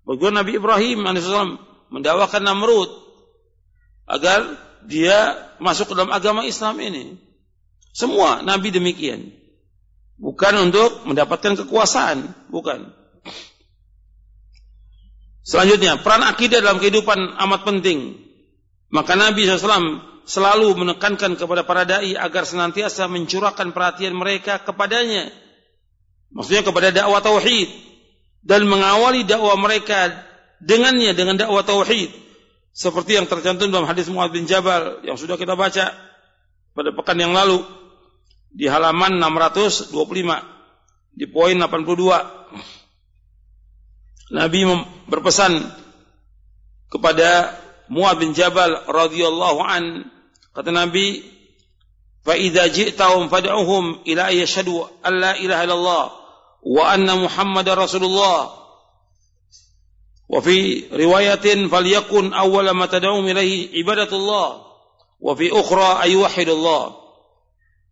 Bagaimana Nabi Ibrahim alaihi wassalam mendakwakan Namrud agar dia masuk ke dalam agama Islam ini. Semua nabi demikian. Bukan untuk mendapatkan kekuasaan, bukan. Selanjutnya, peran akidah dalam kehidupan amat penting. Maka Nabi SAW selalu menekankan kepada para dai agar senantiasa mencurahkan perhatian mereka kepadanya Maksudnya kepada dakwah tauhid. Dan mengawali dakwah mereka dengannya dengan dakwah tauhid. Seperti yang tercantum dalam hadis Muad bin Jabal yang sudah kita baca pada pekan yang lalu. Di halaman 625 di poin 82 Nabi berpesan kepada Muad bin Jabal radhiyallahu an. Kata Nabi fa idza ji'tahum fad'uhum ila yashhadu an la ilaha illallah وأن محمد رسول الله وفي رواية فليكن أول ما تدعوهم إليه عبادة الله وفي أخرى أن يوحد الله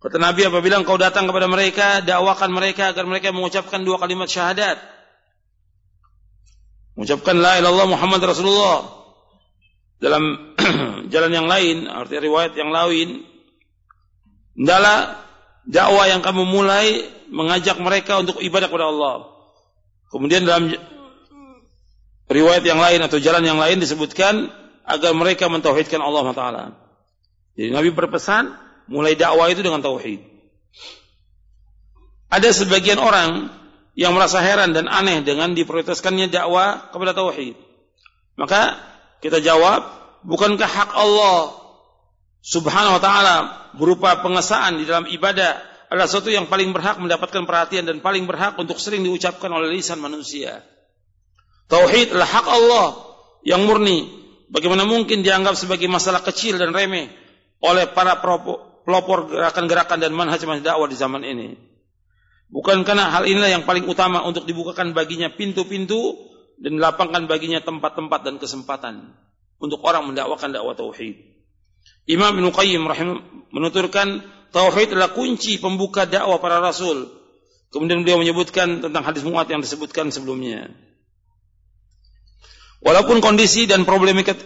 Kata Nabi apabila engkau datang kepada mereka, dakwakan mereka agar mereka mengucapkan dua kalimat syahadat. Mengucapkan la ilallah Muhammad Rasulullah. Dalam jalan yang lain, arti riwayat yang lain, hendaklah dakwah yang kamu mulai mengajak mereka untuk ibadah kepada Allah. Kemudian dalam riwayat yang lain atau jalan yang lain disebutkan agar mereka mentauhidkan Allah Taala. Jadi Nabi berpesan mulai dakwah itu dengan tauhid. Ada sebagian orang yang merasa heran dan aneh dengan diprioritaskannya dakwah kepada tauhid. Maka kita jawab, bukankah hak Allah Subhanahu wa taala berupa pengesaan di dalam ibadah adalah sesuatu yang paling berhak mendapatkan perhatian dan paling berhak untuk sering diucapkan oleh lisan manusia. Tauhid adalah hak Allah yang murni. Bagaimana mungkin dianggap sebagai masalah kecil dan remeh oleh para pelopor gerakan-gerakan dan manhaj dakwah di zaman ini. Bukan karena hal inilah yang paling utama untuk dibukakan baginya pintu-pintu dan dilapangkan baginya tempat-tempat dan kesempatan untuk orang mendakwakan dakwah tauhid. Imam Ibnu Qayyim rahimah menuturkan Tauhid adalah kunci pembuka dakwah para rasul. Kemudian beliau menyebutkan tentang hadis muat yang disebutkan sebelumnya. Walaupun kondisi dan problematika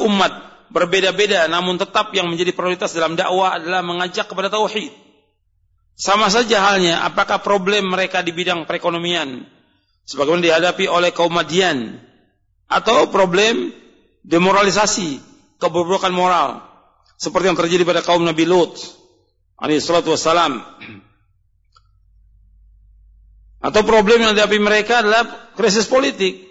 umat berbeda-beda, namun tetap yang menjadi prioritas dalam dakwah adalah mengajak kepada tauhid. Sama saja halnya apakah problem mereka di bidang perekonomian sebagaimana dihadapi oleh kaum Madian atau problem demoralisasi, keburbukan moral seperti yang terjadi pada kaum Nabi Lut alaihi salatu wassalam. Atau problem yang dihadapi mereka adalah krisis politik.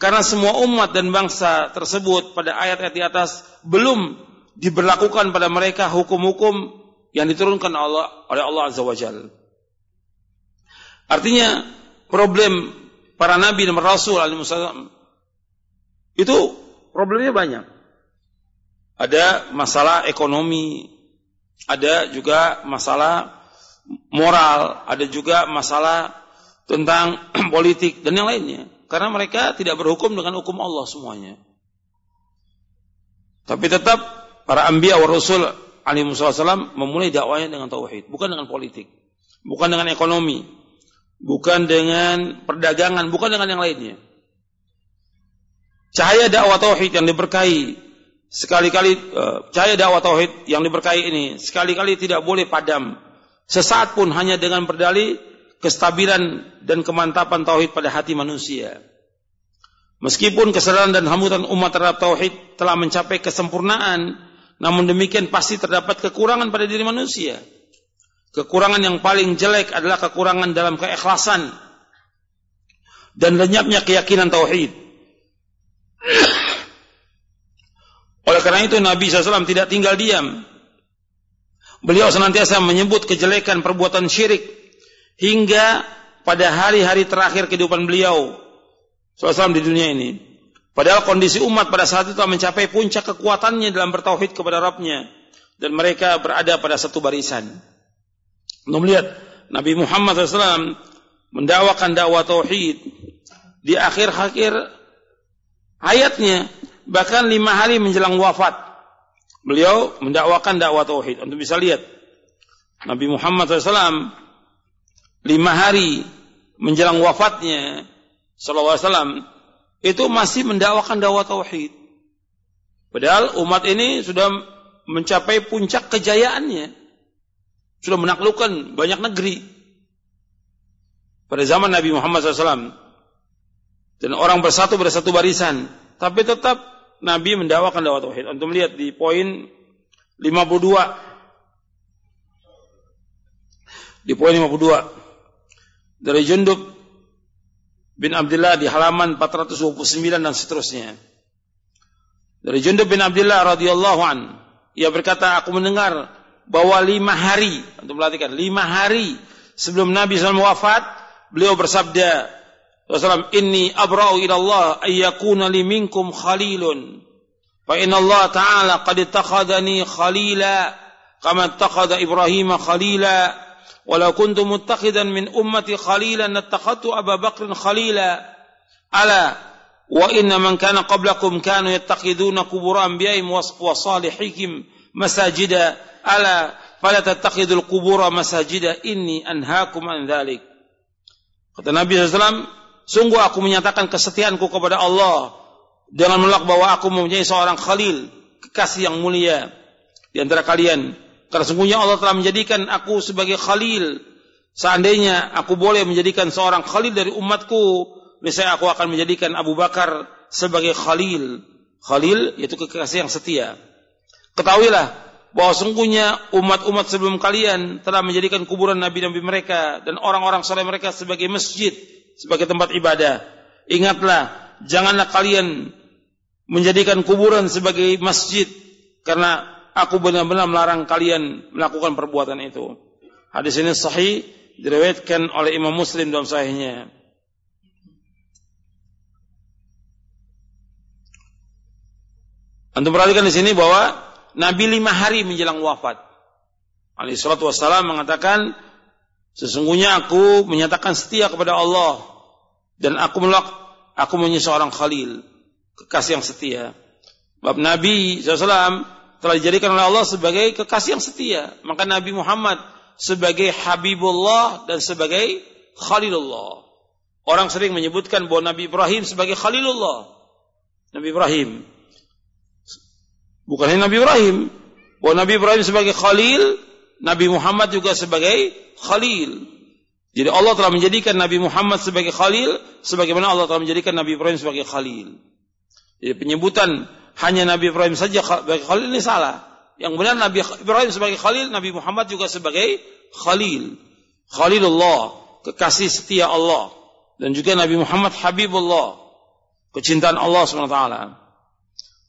Karena semua umat dan bangsa tersebut pada ayat-ayat di atas belum diberlakukan pada mereka hukum-hukum yang diturunkan Allah oleh Allah Azza wa Jal. Artinya problem para nabi dan rasul alaihi itu problemnya banyak. Ada masalah ekonomi, ada juga masalah moral, ada juga masalah tentang politik dan yang lainnya. Karena mereka tidak berhukum dengan hukum Allah semuanya. Tapi tetap para anbiya wa rasul alaihi wasallam memulai dakwahnya dengan tauhid, bukan dengan politik, bukan dengan ekonomi, bukan dengan perdagangan, bukan dengan yang lainnya. Cahaya dakwah tauhid yang diberkahi sekali-kali uh, cahaya dakwah tauhid yang diberkahi ini sekali-kali tidak boleh padam sesaat pun hanya dengan berdalih kestabilan dan kemantapan tauhid pada hati manusia. Meskipun kesadaran dan hamutan umat terhadap tauhid telah mencapai kesempurnaan, namun demikian pasti terdapat kekurangan pada diri manusia. Kekurangan yang paling jelek adalah kekurangan dalam keikhlasan dan lenyapnya keyakinan tauhid. Oleh karena itu Nabi SAW tidak tinggal diam. Beliau senantiasa menyebut kejelekan perbuatan syirik hingga pada hari-hari terakhir kehidupan beliau SAW di dunia ini. Padahal kondisi umat pada saat itu telah mencapai puncak kekuatannya dalam bertauhid kepada Rabbnya. Dan mereka berada pada satu barisan. Untuk melihat Nabi Muhammad SAW mendakwakan dakwah tauhid di akhir-akhir hayatnya bahkan lima hari menjelang wafat beliau mendakwakan dakwah tauhid untuk bisa lihat Nabi Muhammad SAW lima hari menjelang wafatnya SAW itu masih mendakwakan dakwah tauhid. Padahal umat ini sudah mencapai puncak kejayaannya. Sudah menaklukkan banyak negeri. Pada zaman Nabi Muhammad SAW. Dan orang bersatu bersatu barisan. Tapi tetap Nabi mendakwakan dakwah tauhid. Untuk melihat di poin 52. Di poin 52. Dari Jundub bin Abdullah di halaman 429 dan seterusnya. Dari Jundub bin Abdullah radhiyallahu an, ia berkata, aku mendengar bahwa lima hari, untuk perhatikan, lima hari sebelum Nabi SAW wafat, beliau bersabda, وسلم إني أبرأ إلى الله أن يكون لي منكم خليل. فإن الله تعالى قد اتخذني خليلا كما اتخذ إبراهيم خليلا. ولو كنت متخذا من أمتي خليلا لاتخذت أبا بكر خليلا. ألا وإن من كان قبلكم كانوا يتخذون قبور أنبيائهم وصالحهم مساجدا. ألا فلا تتخذوا القبور مساجدا. إني أنهاكم عن ذلك. قال النبي صلى الله عليه وسلم sungguh aku menyatakan kesetiaanku kepada Allah dengan menolak bahwa aku mempunyai seorang khalil, kekasih yang mulia di antara kalian. Karena sungguhnya Allah telah menjadikan aku sebagai khalil. Seandainya aku boleh menjadikan seorang khalil dari umatku, misalnya aku akan menjadikan Abu Bakar sebagai khalil. Khalil yaitu kekasih yang setia. Ketahuilah bahwa sungguhnya umat-umat sebelum kalian telah menjadikan kuburan nabi-nabi mereka dan orang-orang soleh mereka sebagai masjid, sebagai tempat ibadah. Ingatlah, janganlah kalian menjadikan kuburan sebagai masjid karena aku benar-benar melarang kalian melakukan perbuatan itu. Hadis ini sahih diriwayatkan oleh Imam Muslim dalam sahihnya. Antum perhatikan di sini bahwa Nabi lima hari menjelang wafat. Ali salatu wassalam mengatakan, sesungguhnya aku menyatakan setia kepada Allah dan aku menolak aku menjadi seorang khalil, kekasih yang setia. Bab Nabi SAW telah dijadikan oleh Allah sebagai kekasih yang setia. Maka Nabi Muhammad sebagai Habibullah dan sebagai Khalilullah. Orang sering menyebutkan bahwa Nabi Ibrahim sebagai Khalilullah. Nabi Ibrahim. Bukan hanya Nabi Ibrahim. Bahwa Nabi Ibrahim sebagai Khalil, Nabi Muhammad juga sebagai Khalil. Jadi Allah telah menjadikan Nabi Muhammad sebagai Khalil, sebagaimana Allah telah menjadikan Nabi Ibrahim sebagai Khalil. Jadi penyebutan hanya Nabi Ibrahim saja sebagai Khalil ini salah. Yang benar Nabi Ibrahim sebagai Khalil, Nabi Muhammad juga sebagai Khalil. Khalilullah, kekasih setia Allah. Dan juga Nabi Muhammad Habibullah, kecintaan Allah SWT.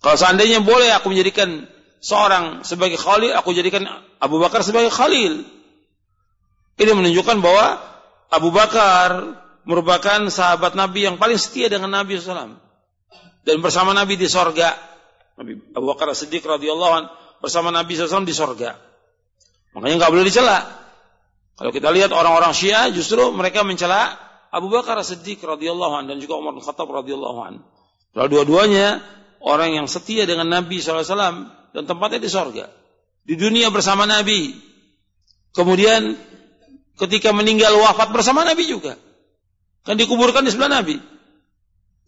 Kalau seandainya boleh aku menjadikan seorang sebagai Khalil, aku jadikan Abu Bakar sebagai Khalil. Ini menunjukkan bahwa Abu Bakar merupakan sahabat Nabi yang paling setia dengan Nabi SAW. Dan bersama Nabi di sorga. Nabi Abu Bakar Siddiq radhiyallahu an bersama Nabi SAW di sorga. Makanya nggak boleh dicela. Kalau kita lihat orang-orang Syiah justru mereka mencela Abu Bakar Siddiq radhiyallahu an dan juga Umar bin Khattab radhiyallahu an. Kalau dua-duanya orang yang setia dengan Nabi SAW dan tempatnya di sorga. Di dunia bersama Nabi. Kemudian ketika meninggal wafat bersama Nabi juga. Kan dikuburkan di sebelah Nabi.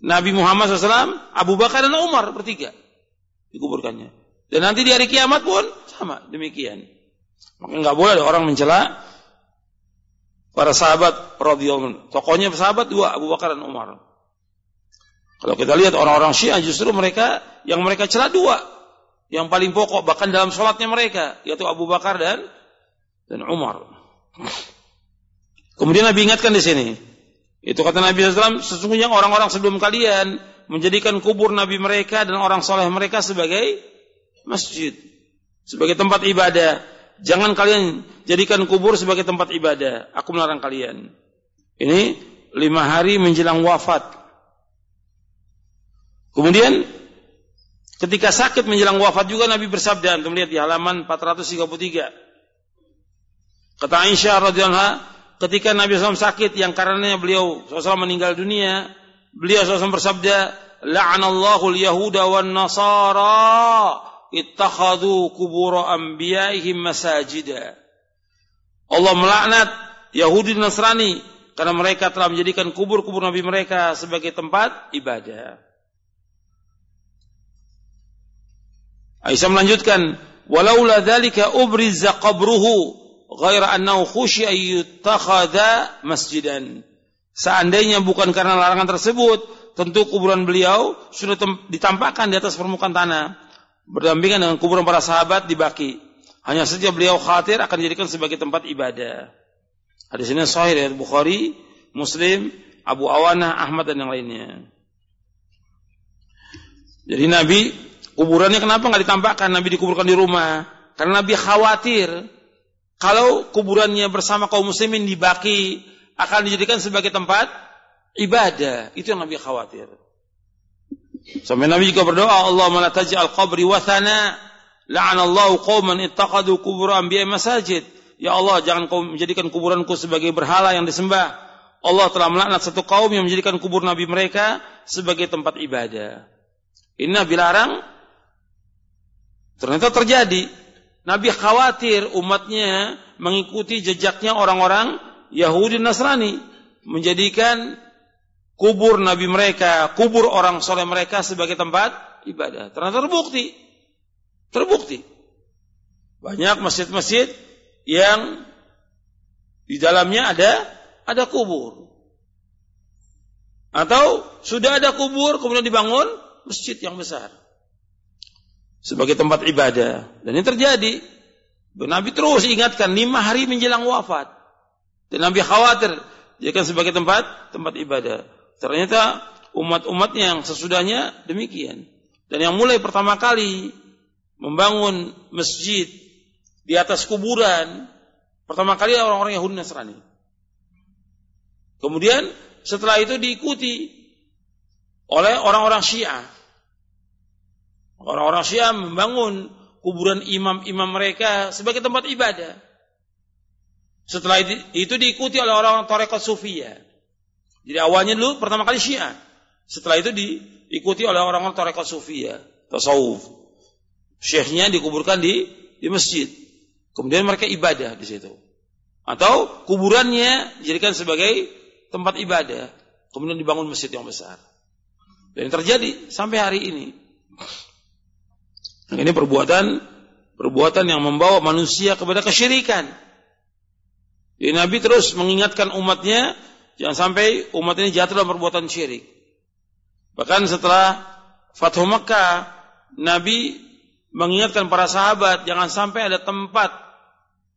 Nabi Muhammad SAW, Abu Bakar dan Umar bertiga dikuburkannya. Dan nanti di hari kiamat pun sama demikian. Maka nggak boleh orang mencela para sahabat radhiyallahu Tokohnya sahabat dua Abu Bakar dan Umar. Kalau kita lihat orang-orang Syiah justru mereka yang mereka celah dua, yang paling pokok bahkan dalam sholatnya mereka yaitu Abu Bakar dan dan Umar. Kemudian Nabi ingatkan di sini, itu kata Nabi SAW, sesungguhnya orang-orang sebelum kalian menjadikan kubur Nabi mereka dan orang soleh mereka sebagai masjid, sebagai tempat ibadah. Jangan kalian jadikan kubur sebagai tempat ibadah. Aku melarang kalian. Ini lima hari menjelang wafat Kemudian ketika sakit menjelang wafat juga Nabi bersabda, antum lihat di halaman 433. Kata Aisyah radhiyallahu ketika Nabi SAW sakit yang karenanya beliau SAW meninggal dunia, beliau SAW bersabda, "La'anallahu al-yahuda wan nasara ittakhadhu kubur anbiya'ihim masajida." Allah melaknat Yahudi dan Nasrani karena mereka telah menjadikan kubur-kubur nabi mereka sebagai tempat ibadah. Aisyah melanjutkan, "Walaula dzalika ubriza qabruhu ghaira annahu khusyi'a yuttakhadha masjidan." Seandainya bukan karena larangan tersebut, tentu kuburan beliau sudah ditampakkan di atas permukaan tanah berdampingan dengan kuburan para sahabat di Baki. Hanya saja beliau khawatir akan dijadikan sebagai tempat ibadah. Hadis ini sahih dari Bukhari, Muslim, Abu Awanah, Ahmad dan yang lainnya. Jadi Nabi Kuburannya kenapa nggak ditampakkan Nabi dikuburkan di rumah? Karena Nabi khawatir kalau kuburannya bersama kaum muslimin di Baki akan dijadikan sebagai tempat ibadah. Itu yang Nabi khawatir. Sampai Nabi juga berdoa, Allah la taj'al qabri wathana la'anallahu qauman ittaqadu kubur anbiya masajid. Ya Allah, jangan kau menjadikan kuburanku sebagai berhala yang disembah. Allah telah melaknat satu kaum yang menjadikan kubur nabi mereka sebagai tempat ibadah. Ini Nabi larang Ternyata terjadi. Nabi khawatir umatnya mengikuti jejaknya orang-orang Yahudi Nasrani. Menjadikan kubur Nabi mereka, kubur orang soleh mereka sebagai tempat ibadah. Ternyata terbukti. Terbukti. Banyak masjid-masjid yang di dalamnya ada ada kubur. Atau sudah ada kubur kemudian dibangun masjid yang besar sebagai tempat ibadah. Dan ini terjadi. Nabi terus ingatkan lima hari menjelang wafat. Dan Nabi khawatir jadikan sebagai tempat tempat ibadah. Ternyata umat-umatnya yang sesudahnya demikian. Dan yang mulai pertama kali membangun masjid di atas kuburan pertama kali orang-orang Yahudi Nasrani. Kemudian setelah itu diikuti oleh orang-orang Syiah Orang-orang Syiah membangun kuburan imam-imam mereka sebagai tempat ibadah. Setelah itu, diikuti oleh orang-orang Tarekat Sufia. Jadi awalnya dulu pertama kali Syiah. Setelah itu diikuti oleh orang-orang Tarekat Sufia, tasawuf. Syekhnya dikuburkan di di masjid. Kemudian mereka ibadah di situ. Atau kuburannya dijadikan sebagai tempat ibadah. Kemudian dibangun masjid yang besar. Dan terjadi sampai hari ini. Ini perbuatan perbuatan yang membawa manusia kepada kesyirikan. Jadi Nabi terus mengingatkan umatnya jangan sampai umat ini jatuh dalam perbuatan syirik. Bahkan setelah Fathu Makkah, Nabi mengingatkan para sahabat jangan sampai ada tempat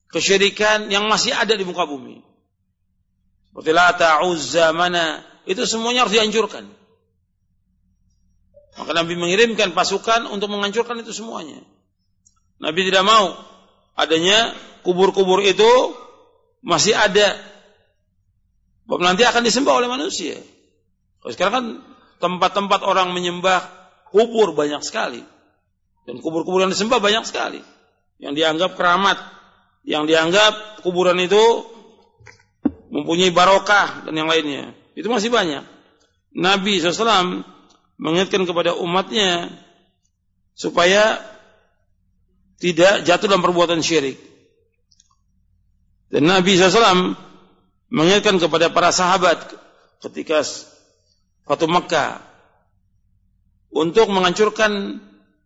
kesyirikan yang masih ada di muka bumi. Seperti Lata, Uzza, Mana, itu semuanya harus dihancurkan. Maka Nabi mengirimkan pasukan untuk menghancurkan itu semuanya. Nabi tidak mau adanya kubur-kubur itu masih ada. Sebab nanti akan disembah oleh manusia. Sekarang kan tempat-tempat orang menyembah kubur banyak sekali. Dan kubur-kubur yang disembah banyak sekali. Yang dianggap keramat. Yang dianggap kuburan itu mempunyai barokah dan yang lainnya. Itu masih banyak. Nabi SAW mengingatkan kepada umatnya supaya tidak jatuh dalam perbuatan syirik. Dan Nabi SAW mengingatkan kepada para sahabat ketika Fatu Makkah untuk menghancurkan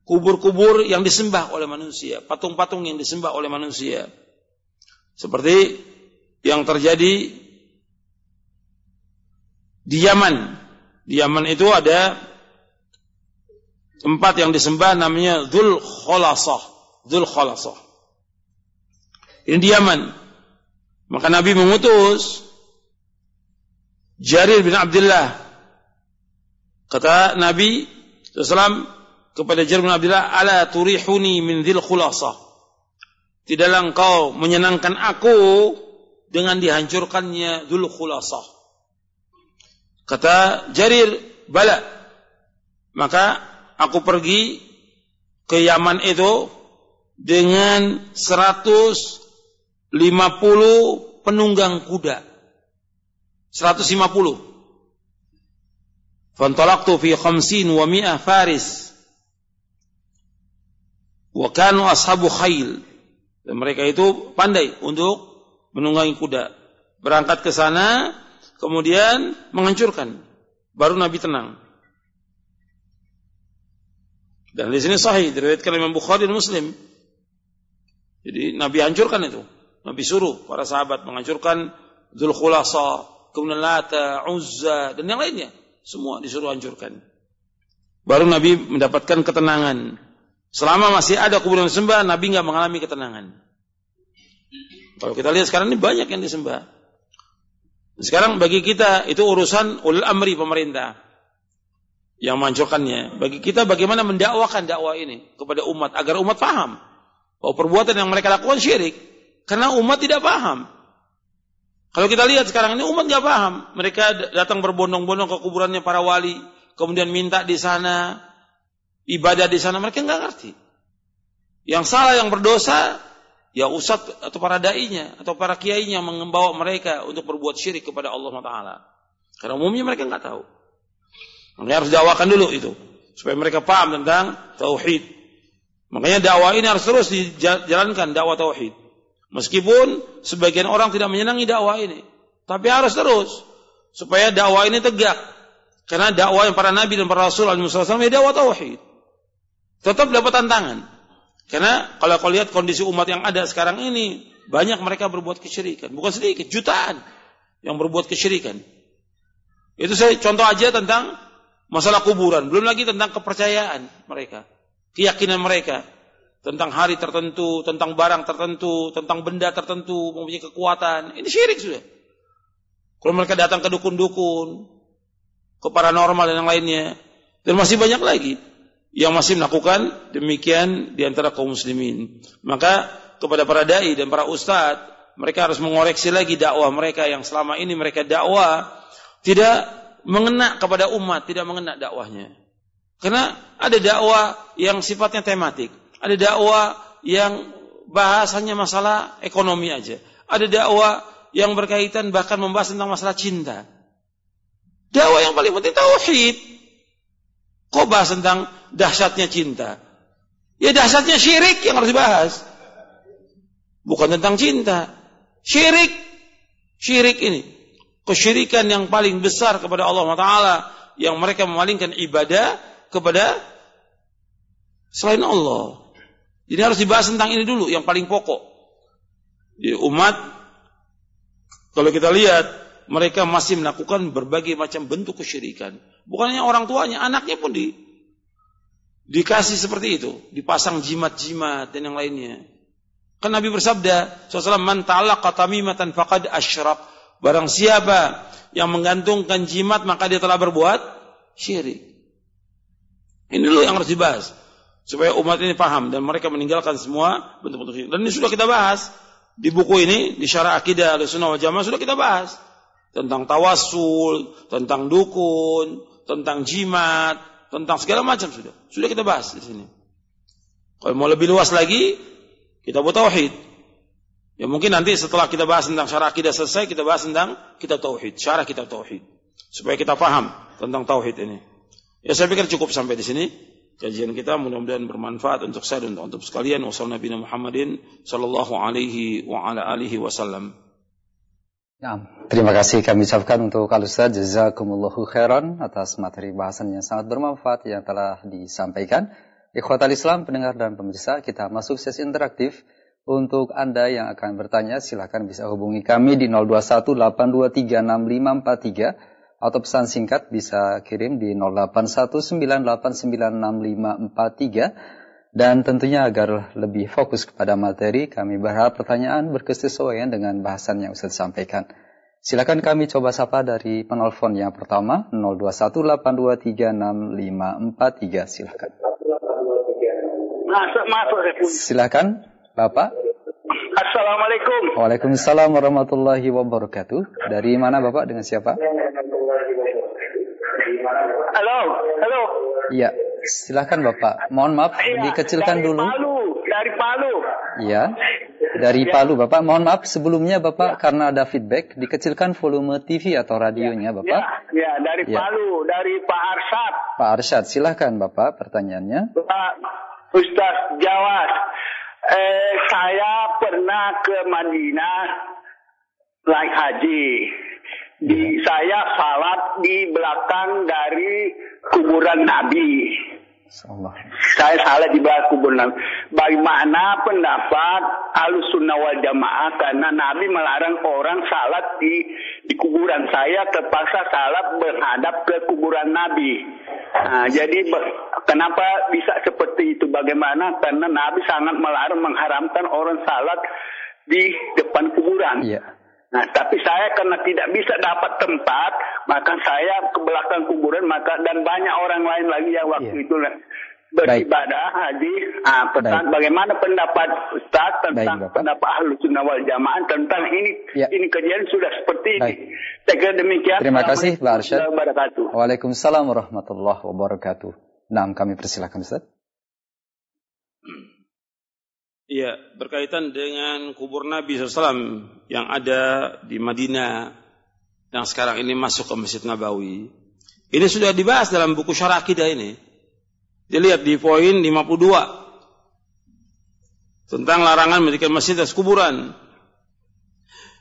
kubur-kubur yang disembah oleh manusia, patung-patung yang disembah oleh manusia. Seperti yang terjadi di Yaman. Di Yaman itu ada tempat yang disembah namanya Dhul Khalasah. Dhul Khalasah. Ini di Yaman. Maka Nabi mengutus Jarir bin Abdullah. Kata Nabi SAW kepada Jarir bin Abdullah, Ala turihuni min dhil khulasah. Tidaklah engkau menyenangkan aku dengan dihancurkannya dhul khulasah. Kata Jarir, bala. Maka aku pergi ke Yaman itu dengan 150 penunggang kuda. 150. Fantalaqtu fi khamsin wa mi'ah faris. Wa kanu ashabu khail. Dan mereka itu pandai untuk menunggangi kuda. Berangkat ke sana, kemudian menghancurkan. Baru Nabi tenang. Dan di sini sahih diriwayatkan Imam Bukhari dan Muslim. Jadi Nabi hancurkan itu. Nabi suruh para sahabat menghancurkan Dzul Khulasa, kemudian Lata, Uzza dan yang lainnya. Semua disuruh hancurkan. Baru Nabi mendapatkan ketenangan. Selama masih ada kuburan sembah, Nabi nggak mengalami ketenangan. Kalau kita lihat sekarang ini banyak yang disembah. Sekarang bagi kita itu urusan ulil amri pemerintah yang menghancurkannya. Bagi kita bagaimana mendakwakan dakwah ini kepada umat agar umat paham bahwa perbuatan yang mereka lakukan syirik karena umat tidak paham. Kalau kita lihat sekarang ini umat nggak paham. Mereka datang berbondong-bondong ke kuburannya para wali, kemudian minta di sana ibadah di sana mereka nggak ngerti. Yang salah yang berdosa ya ustadz atau para dai-nya atau para kiainya membawa mereka untuk berbuat syirik kepada Allah Taala. Karena umumnya mereka nggak tahu. Makanya harus dakwakan dulu itu supaya mereka paham tentang tauhid. Makanya dakwah ini harus terus dijalankan dakwah tauhid. Meskipun sebagian orang tidak menyenangi dakwah ini, tapi harus terus supaya dakwah ini tegak. Karena dakwah yang para nabi dan para rasul alaihi ya dakwah tauhid. Tetap dapat tantangan. Karena kalau kau lihat kondisi umat yang ada sekarang ini, banyak mereka berbuat kesyirikan. Bukan sedikit, jutaan yang berbuat kesyirikan. Itu saya contoh aja tentang masalah kuburan, belum lagi tentang kepercayaan mereka, keyakinan mereka tentang hari tertentu, tentang barang tertentu, tentang benda tertentu mempunyai kekuatan. Ini syirik sudah. Kalau mereka datang ke dukun-dukun, ke paranormal dan yang lainnya, dan masih banyak lagi yang masih melakukan demikian di antara kaum muslimin. Maka kepada para dai dan para ustadz, mereka harus mengoreksi lagi dakwah mereka yang selama ini mereka dakwah tidak mengena kepada umat, tidak mengena dakwahnya. Karena ada dakwah yang sifatnya tematik, ada dakwah yang bahasanya masalah ekonomi aja, ada dakwah yang berkaitan bahkan membahas tentang masalah cinta. Dakwah yang paling penting tauhid. Kok bahas tentang dahsyatnya cinta? Ya dahsyatnya syirik yang harus dibahas. Bukan tentang cinta. Syirik. Syirik ini kesyirikan yang paling besar kepada Allah Taala yang mereka memalingkan ibadah kepada selain Allah. Jadi harus dibahas tentang ini dulu yang paling pokok. Di umat kalau kita lihat mereka masih melakukan berbagai macam bentuk kesyirikan. Bukannya orang tuanya, anaknya pun di dikasih seperti itu, dipasang jimat-jimat dan yang lainnya. Kan Nabi bersabda, SAW, man ta'alaqa tamimatan faqad asyrak. Barang siapa yang menggantungkan jimat maka dia telah berbuat syirik. Ini dulu yang harus dibahas supaya umat ini paham dan mereka meninggalkan semua bentuk-bentuk syirik. Dan ini sudah kita bahas di buku ini di syarah akidah Sunnah wal Jamaah sudah kita bahas tentang tawasul, tentang dukun, tentang jimat, tentang segala macam sudah. Sudah kita bahas di sini. Kalau mau lebih luas lagi, kita buat tauhid. Ya mungkin nanti setelah kita bahas tentang syarah akidah selesai, kita bahas tentang kita tauhid, syarah kita tauhid. Supaya kita paham tentang tauhid ini. Ya saya pikir cukup sampai di sini kajian kita mudah-mudahan bermanfaat untuk saya dan untuk sekalian. Wassalamualaikum Muhammadin sallallahu alaihi wasallam. Ya, terima kasih kami ucapkan untuk Al Ustaz jazakumullahu khairan atas materi bahasan yang sangat bermanfaat yang telah disampaikan. Ikhwatal Islam, pendengar dan pemirsa, kita masuk sesi interaktif. Untuk Anda yang akan bertanya, silahkan bisa hubungi kami di 0218236543 atau pesan singkat bisa kirim di 0819896543 dan tentunya agar lebih fokus kepada materi kami berharap pertanyaan berkesesuaian dengan bahasan yang Ustaz sampaikan. Silakan kami coba sapa dari penelpon yang pertama 0218236543 silakan. Masuk masuk Silakan Bapak. Assalamualaikum. Waalaikumsalam warahmatullahi wabarakatuh. Dari mana Bapak dengan siapa? Halo, halo. Iya, silakan Bapak. Mohon maaf, Iya, dikecilkan dari dulu. Palu, dari Palu. Iya. Dari Palu, Bapak. Mohon maaf sebelumnya Bapak karena ada feedback, dikecilkan volume TV atau radionya, Ya, Bapak. ya dari Ya. Palu, dari Pak Arsyad, Pak Arsyad, silakan Bapak pertanyaannya. Pak Ustaz Jawas. Eh, saya pernah ke Madinah naik haji. Di saya salat di belakang dari kuburan Nabi. Saya salah di belakang kuburan. Bagaimana pendapat Ahlussunnah wal Jamaah karena Nabi melarang orang salat di di kuburan. Saya terpaksa salat menghadap ke kuburan Nabi. Nah, jadi kenapa bisa seperti itu? Bagaimana? Karena Nabi sangat melarang mengharamkan orang salat di depan kuburan. Iya. Nah, tapi saya karena tidak bisa dapat tempat, maka saya ke belakang kuburan, maka dan banyak orang lain lagi yang waktu Iya. itu beribadah haji. Ah, pesan, bagaimana pendapat Ustaz tentang Baik, Bapak. pendapat Ahlus Sunnah wal Jamaah tentang ini Ya. ini kejadian sudah seperti ini. Baik. Saya kira demikian. Terima kasih, Pak Arsyad. Waalaikumsalam warahmatullahi wabarakatuh. Nah, kami persilakan Ustaz. Iya, berkaitan dengan kubur Nabi SAW yang ada di Madinah yang sekarang ini masuk ke Masjid Nabawi. Ini sudah dibahas dalam buku Syarah Akidah ini. Dilihat di poin 52 tentang larangan mendirikan masjid atas kuburan.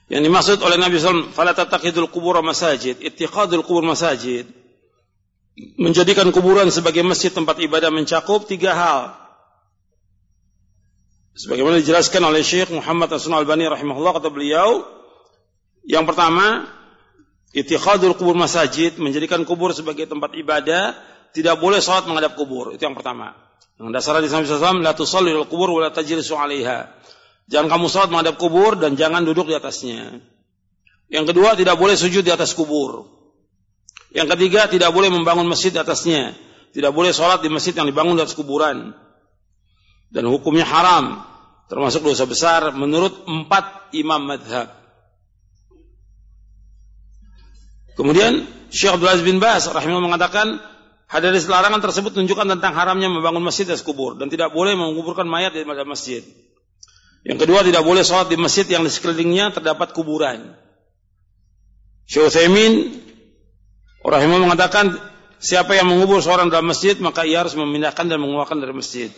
Yang dimaksud oleh Nabi SAW, "Fala tattaqidul kubur masajid." Ittiqadul kubur masajid. Menjadikan kuburan sebagai masjid tempat ibadah mencakup tiga hal. Sebagaimana dijelaskan oleh Syekh Muhammad Hasan Albani rahimahullah kata beliau, yang pertama, ittikhadul kubur masajid, menjadikan kubur sebagai tempat ibadah, tidak boleh salat menghadap kubur. Itu yang pertama. Yang dasar di Nabi SAW, la tusalli al kubur wa la tajlisu 'alaiha. Jangan kamu salat menghadap kubur dan jangan duduk di atasnya. Yang kedua, tidak boleh sujud di atas kubur. Yang ketiga, tidak boleh membangun masjid di atasnya. Tidak boleh sholat di masjid yang dibangun di atas kuburan. Dan hukumnya haram. Termasuk dosa besar menurut empat imam madhab. Kemudian Syekh Abdul Aziz bin Bas rahimahullah mengatakan hadis larangan tersebut menunjukkan tentang haramnya membangun masjid atas kubur dan tidak boleh menguburkan mayat di dalam masjid. Yang kedua tidak boleh sholat di masjid yang di sekelilingnya terdapat kuburan. Syekh Utsaimin rahimahullah mengatakan siapa yang mengubur seorang dalam masjid maka ia harus memindahkan dan mengeluarkan dari masjid.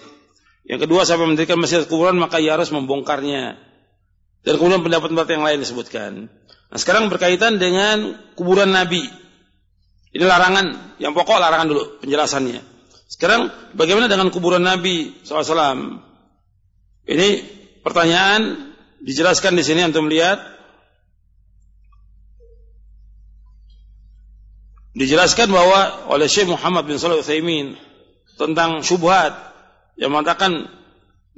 Yang kedua siapa mendirikan masjid kuburan maka ia harus membongkarnya. Dan kemudian pendapat-pendapat yang lain disebutkan. Nah sekarang berkaitan dengan kuburan Nabi. Ini larangan, yang pokok larangan dulu penjelasannya. Sekarang bagaimana dengan kuburan Nabi SAW? Ini pertanyaan dijelaskan di sini untuk melihat. Dijelaskan bahwa oleh Syekh Muhammad bin Shalih Utsaimin tentang syubhat yang mengatakan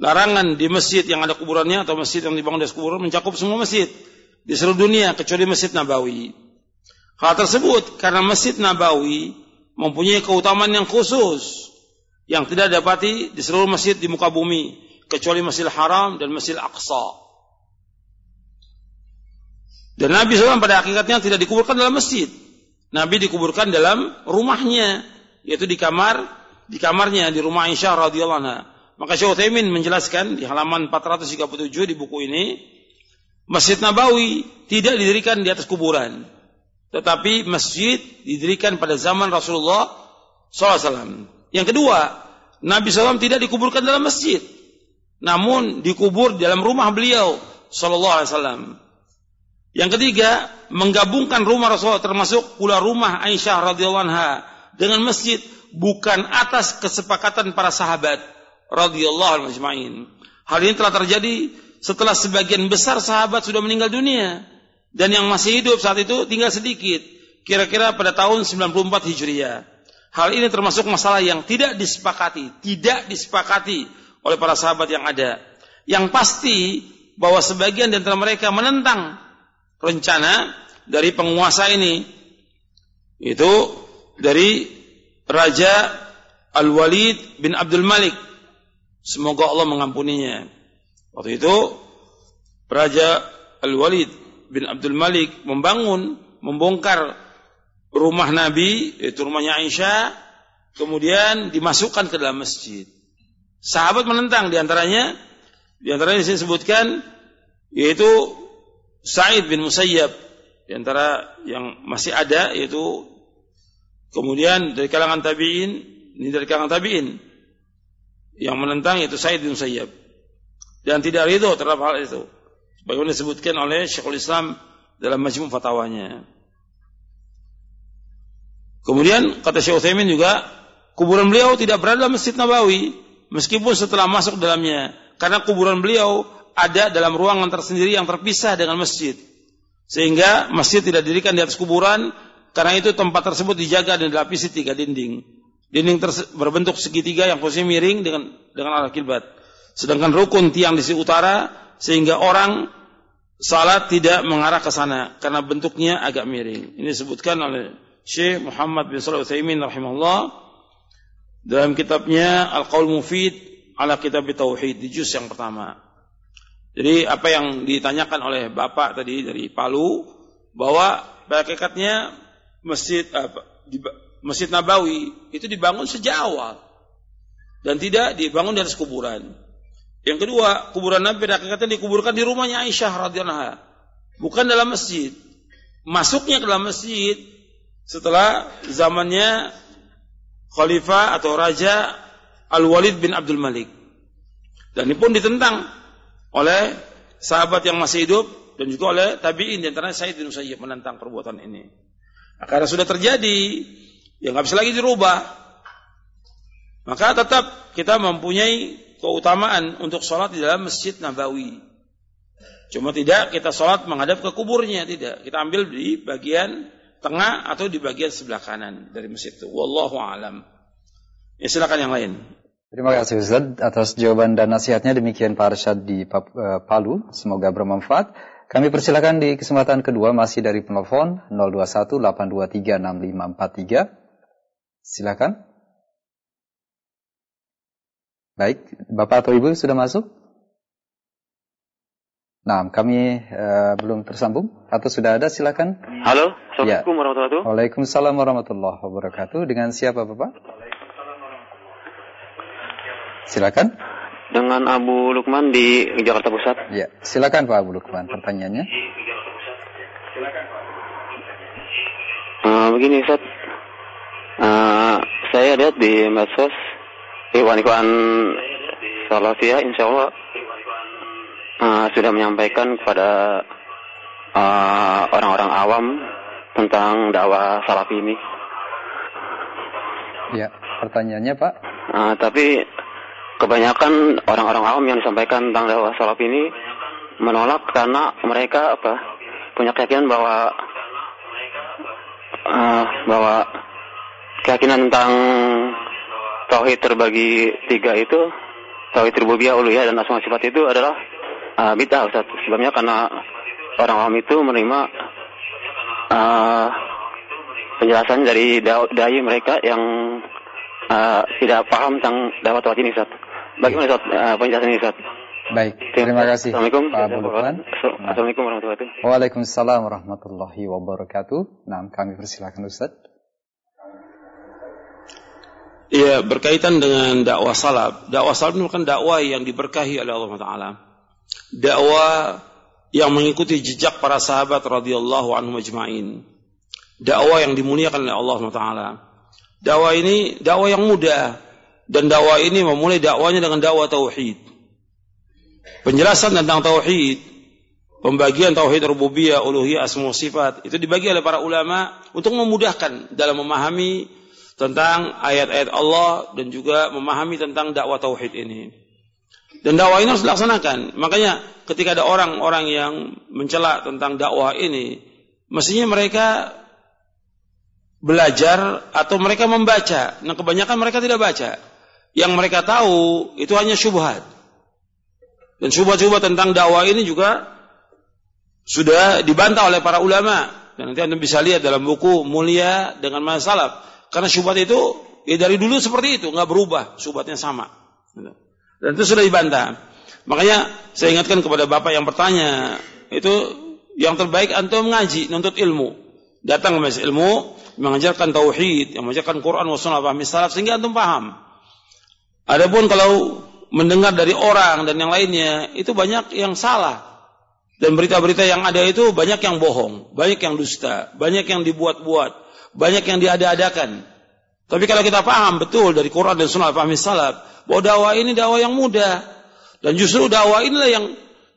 larangan di masjid yang ada kuburannya atau masjid yang dibangun di kuburan mencakup semua masjid di seluruh dunia kecuali Masjid Nabawi. Hal tersebut karena Masjid Nabawi mempunyai keutamaan yang khusus yang tidak dapati di seluruh masjid di muka bumi kecuali Masjidil Haram dan Masjidil Aqsa. Dan Nabi SAW pada hakikatnya tidak dikuburkan dalam masjid. Nabi dikuburkan dalam rumahnya, yaitu di kamar, di kamarnya di rumah Aisyah radhiyallahu anha. Maka Syekh Utsaimin menjelaskan di halaman 437 di buku ini, Masjid Nabawi tidak didirikan di atas kuburan, tetapi masjid didirikan pada zaman Rasulullah SAW. Yang kedua, Nabi SAW tidak dikuburkan dalam masjid, namun dikubur di dalam rumah beliau Wasallam. Yang ketiga, menggabungkan rumah Rasulullah termasuk pula rumah Aisyah radhiyallahu anha dengan masjid bukan atas kesepakatan para sahabat radhiyallahu anhu Hal ini telah terjadi setelah sebagian besar sahabat sudah meninggal dunia dan yang masih hidup saat itu tinggal sedikit. kira-kira pada tahun 94 Hijriah. Hal ini termasuk masalah yang tidak disepakati, tidak disepakati oleh para sahabat yang ada. Yang pasti bahwa sebagian di antara mereka menentang rencana dari penguasa ini. Itu dari Raja Al-Walid bin Abdul Malik. Semoga Allah mengampuninya. Waktu itu Raja Al-Walid bin Abdul Malik membangun, membongkar rumah Nabi, yaitu rumahnya Aisyah, kemudian dimasukkan ke dalam masjid. Sahabat menentang di antaranya, di antaranya saya sebutkan, yaitu Sa'id bin Musayyab, di antara yang masih ada, yaitu kemudian dari kalangan tabi'in, ini dari kalangan tabi'in, yang menentang yaitu Sa'id bin Musayyab. Dan tidak ridho terhadap hal itu. Bagaimana disebutkan oleh Syekhul Islam dalam majmu fatwanya. Kemudian kata Syekh Utsaimin juga kuburan beliau tidak berada dalam Masjid Nabawi meskipun setelah masuk dalamnya karena kuburan beliau ada dalam ruangan tersendiri yang terpisah dengan masjid. Sehingga masjid tidak dirikan di atas kuburan karena itu tempat tersebut dijaga dan dilapisi tiga dinding. Dinding berbentuk segitiga yang posisi miring dengan dengan arah kiblat. Sedangkan rukun tiang di sisi utara sehingga orang salat tidak mengarah ke sana karena bentuknya agak miring. Ini disebutkan oleh Syekh Muhammad bin Shalih Utsaimin rahimahullah dalam kitabnya Al-Qaul Mufid ala Kitab Tauhid di juz yang pertama. Jadi apa yang ditanyakan oleh Bapak tadi dari Palu bahwa hakikatnya masjid apa, di, Masjid Nabawi itu dibangun sejak awal dan tidak dibangun di atas kuburan. Yang kedua, kuburan Nabi pada dikuburkan di rumahnya Aisyah radhiyallahu bukan dalam masjid. Masuknya ke dalam masjid setelah zamannya khalifah atau raja Al-Walid bin Abdul Malik. Dan ini pun ditentang oleh sahabat yang masih hidup dan juga oleh tabi'in di antaranya Said bin Musayyib menentang perbuatan ini. Karena sudah terjadi, ya nggak bisa lagi dirubah. Maka tetap kita mempunyai keutamaan untuk sholat di dalam masjid Nabawi. Cuma tidak kita sholat menghadap ke kuburnya, tidak. Kita ambil di bagian tengah atau di bagian sebelah kanan dari masjid itu. Wallahu alam. Ya silakan yang lain. Terima kasih Ustaz atas jawaban dan nasihatnya demikian Pak Arsyad di eh, Palu. Semoga bermanfaat. Kami persilakan di kesempatan kedua masih dari penelpon 021 823 6543. Silakan. Baik, Bapak atau Ibu sudah masuk? Nah, kami uh, belum tersambung atau sudah ada silakan. Halo, Assalamualaikum ya. warahmatullahi wabarakatuh. Waalaikumsalam warahmatullahi wabarakatuh. Dengan siapa Bapak? Silakan. Dengan Abu Lukman di Jakarta Pusat. Ya, silakan Pak Abu Lukman pertanyaannya. Uh, begini Ustaz, uh, saya lihat di medsos Iwan-Iwan Salafiyah insya Allah uh, sudah menyampaikan kepada eh, orang-orang uh, awam tentang dakwah salafi ini. Ya, pertanyaannya Pak. Uh, tapi kebanyakan orang-orang awam yang disampaikan tentang dakwah salafi ini menolak karena mereka apa punya keyakinan bahwa uh, bahwa keyakinan tentang tauhid terbagi tiga itu tauhid rububiyah uluhiyah dan asma sifat itu adalah uh, bid'ah Ustaz. Sebabnya karena orang awam itu menerima uh, penjelasan dari dai mereka yang uh, tidak paham tentang dakwah ini Ustaz. Bagaimana Ustaz uh, penjelasan ini Ustaz? Baik, terima kasih Assalamualaikum Pak. Assalamualaikum warahmatullahi wabarakatuh. Waalaikumsalam warahmatullahi wabarakatuh. Nah, kami persilakan Ustaz. Iya, berkaitan dengan dakwah salaf. Dakwah salaf itu kan dakwah yang diberkahi oleh Allah Taala dakwah yang mengikuti jejak para sahabat radhiyallahu anhum ajma'in. Dakwah yang dimuliakan oleh Allah taala. Dakwah ini dakwah yang mudah dan dakwah ini memulai dakwanya dengan dakwah tauhid. Penjelasan tentang tauhid, pembagian tauhid rububiyah, uluhiyah, asma sifat itu dibagi oleh para ulama untuk memudahkan dalam memahami tentang ayat-ayat Allah dan juga memahami tentang dakwah tauhid ini. Dan dakwah ini harus dilaksanakan. Makanya ketika ada orang-orang yang mencela tentang dakwah ini, mestinya mereka belajar atau mereka membaca. Nah, kebanyakan mereka tidak baca. Yang mereka tahu itu hanya syubhat. Dan syubhat-syubhat tentang dakwah ini juga sudah dibantah oleh para ulama. Dan nanti Anda bisa lihat dalam buku Mulia dengan Masalaf. Karena syubhat itu ya dari dulu seperti itu, nggak berubah, syubhatnya sama. Dan itu sudah dibantah. Makanya saya ingatkan kepada Bapak yang bertanya, itu yang terbaik antum ngaji, nuntut ilmu. Datang ke majelis ilmu, mengajarkan tauhid, yang mengajarkan Quran wa sunnah paham sehingga antum paham. Adapun kalau mendengar dari orang dan yang lainnya itu banyak yang salah. Dan berita-berita yang ada itu banyak yang bohong, banyak yang dusta, banyak yang dibuat-buat, banyak yang diada-adakan. Tapi kalau kita paham betul dari Quran dan Sunnah paham salaf bahwa dakwah ini dakwah yang mudah dan justru dakwah inilah yang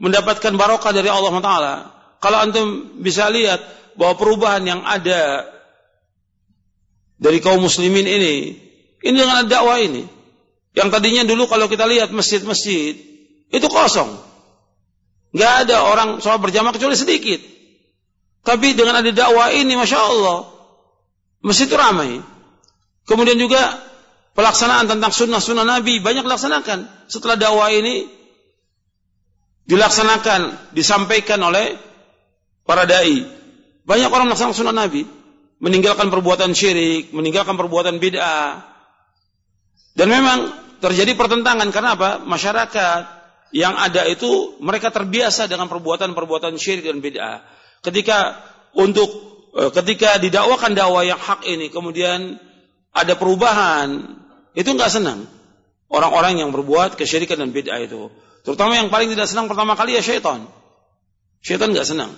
mendapatkan barokah dari Allah Taala. Kalau antum bisa lihat bahwa perubahan yang ada dari kaum muslimin ini, ini dengan dakwah ini. Yang tadinya dulu kalau kita lihat masjid-masjid, itu kosong. Nggak ada orang sholat berjamaah kecuali sedikit. Tapi dengan ada dakwah ini, Masya Allah, masjid itu ramai. Kemudian juga pelaksanaan tentang sunnah-sunnah Nabi banyak dilaksanakan. Setelah dakwah ini dilaksanakan, disampaikan oleh para dai. Banyak orang melaksanakan sunnah Nabi meninggalkan perbuatan syirik, meninggalkan perbuatan bid'ah. Dan memang terjadi pertentangan karena apa? Masyarakat yang ada itu mereka terbiasa dengan perbuatan-perbuatan syirik dan bid'ah. Ketika untuk e, ketika didakwakan dakwah yang hak ini kemudian ada perubahan, itu nggak senang. Orang-orang yang berbuat kesyirikan dan bid'ah itu. Terutama yang paling tidak senang pertama kali ya syaitan. Syaitan nggak senang.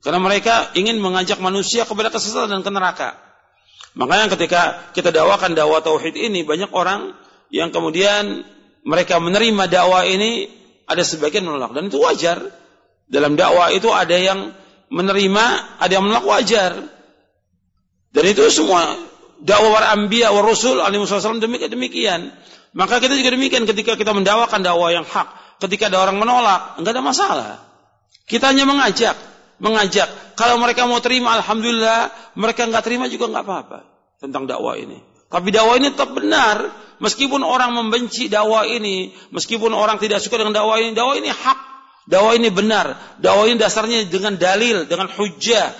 Karena mereka ingin mengajak manusia kepada kesesatan dan ke neraka. Makanya ketika kita dakwakan dakwah tauhid ini banyak orang yang kemudian mereka menerima dakwah ini ada sebagian menolak dan itu wajar. Dalam dakwah itu ada yang menerima, ada yang menolak wajar. Dan itu semua dakwah para anbiya wa rasul alaihi demikian demikian. Maka kita juga demikian ketika kita mendakwakan dakwah yang hak, ketika ada orang menolak, enggak ada masalah. Kita hanya mengajak, mengajak. Kalau mereka mau terima, alhamdulillah. Mereka nggak terima juga nggak apa-apa tentang dakwah ini. Tapi dakwah ini tetap benar. Meskipun orang membenci dakwah ini, meskipun orang tidak suka dengan dakwah ini, dakwah ini hak. Dakwah ini benar. Dakwah ini dasarnya dengan dalil, dengan hujah.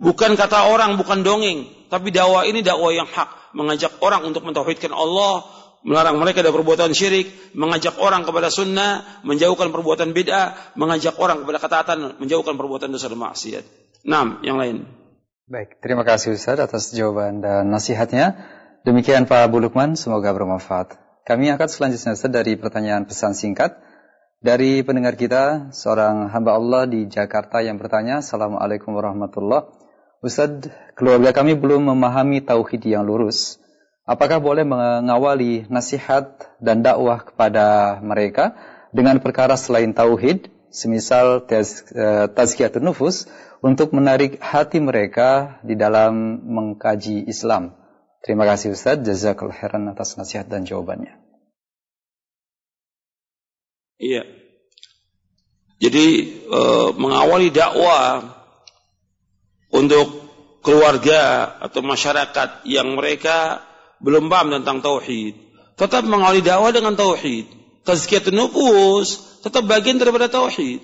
Bukan kata orang, bukan dongeng. Tapi dakwah ini dakwah yang hak. Mengajak orang untuk mentauhidkan Allah, melarang mereka dari perbuatan syirik, mengajak orang kepada sunnah, menjauhkan perbuatan bid'ah, mengajak orang kepada ketaatan, menjauhkan perbuatan dosa dan maksiat. Enam, yang lain. Baik, terima kasih Ustaz atas jawaban dan nasihatnya. Demikian Pak Bulukman, semoga bermanfaat. Kami akan selanjutnya dari pertanyaan pesan singkat dari pendengar kita, seorang hamba Allah di Jakarta yang bertanya, Assalamualaikum warahmatullahi Ustaz, keluarga kami belum memahami tauhid yang lurus. Apakah boleh mengawali nasihat dan dakwah kepada mereka dengan perkara selain tauhid, semisal eh, tazkiyatun nufus, untuk menarik hati mereka di dalam mengkaji Islam? Terima kasih Ustaz, jazakallahu khairan atas nasihat dan jawabannya. Iya. Jadi e, mengawali dakwah untuk keluarga atau masyarakat yang mereka belum paham tentang tauhid, tetap mengawali dakwah dengan tauhid. Tazkiyatun nufus tetap bagian daripada tauhid.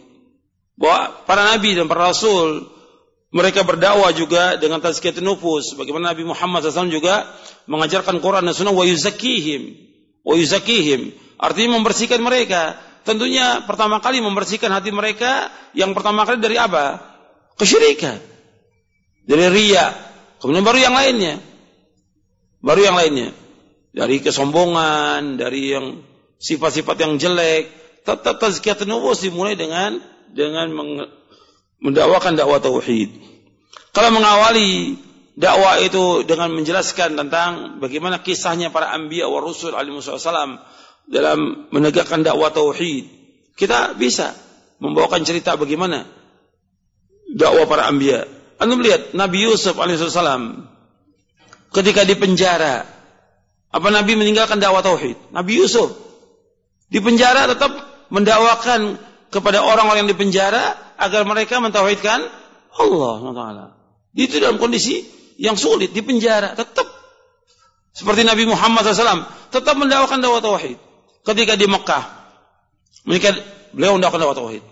Bahwa para nabi dan para rasul mereka berdakwah juga dengan tazkiyatun nufus. Bagaimana Nabi Muhammad SAW juga mengajarkan Quran dan Sunnah wa yuzakihim. Wa yuzakihim. Artinya membersihkan mereka. Tentunya pertama kali membersihkan hati mereka yang pertama kali dari apa? Kesyirikan. Dari ria. Kemudian baru yang lainnya. Baru yang lainnya. Dari kesombongan, dari yang sifat-sifat yang jelek. Tetap tazkiyatun nufus dimulai dengan dengan mendakwakan dakwah tauhid. Kalau mengawali dakwah itu dengan menjelaskan tentang bagaimana kisahnya para anbiya wa rusul alaihi wasallam dalam menegakkan dakwah tauhid, kita bisa membawakan cerita bagaimana dakwah para anbiya. Anda melihat Nabi Yusuf alaihissalam ketika di penjara. Apa Nabi meninggalkan dakwah tauhid? Nabi Yusuf di penjara tetap mendakwakan kepada orang-orang yang di penjara agar mereka mentauhidkan Allah Taala. Itu dalam kondisi yang sulit, di penjara, tetap seperti Nabi Muhammad SAW tetap mendakwakan dakwah tauhid. Ketika di Mekah, menikah beliau mendakwakan dakwah tauhid.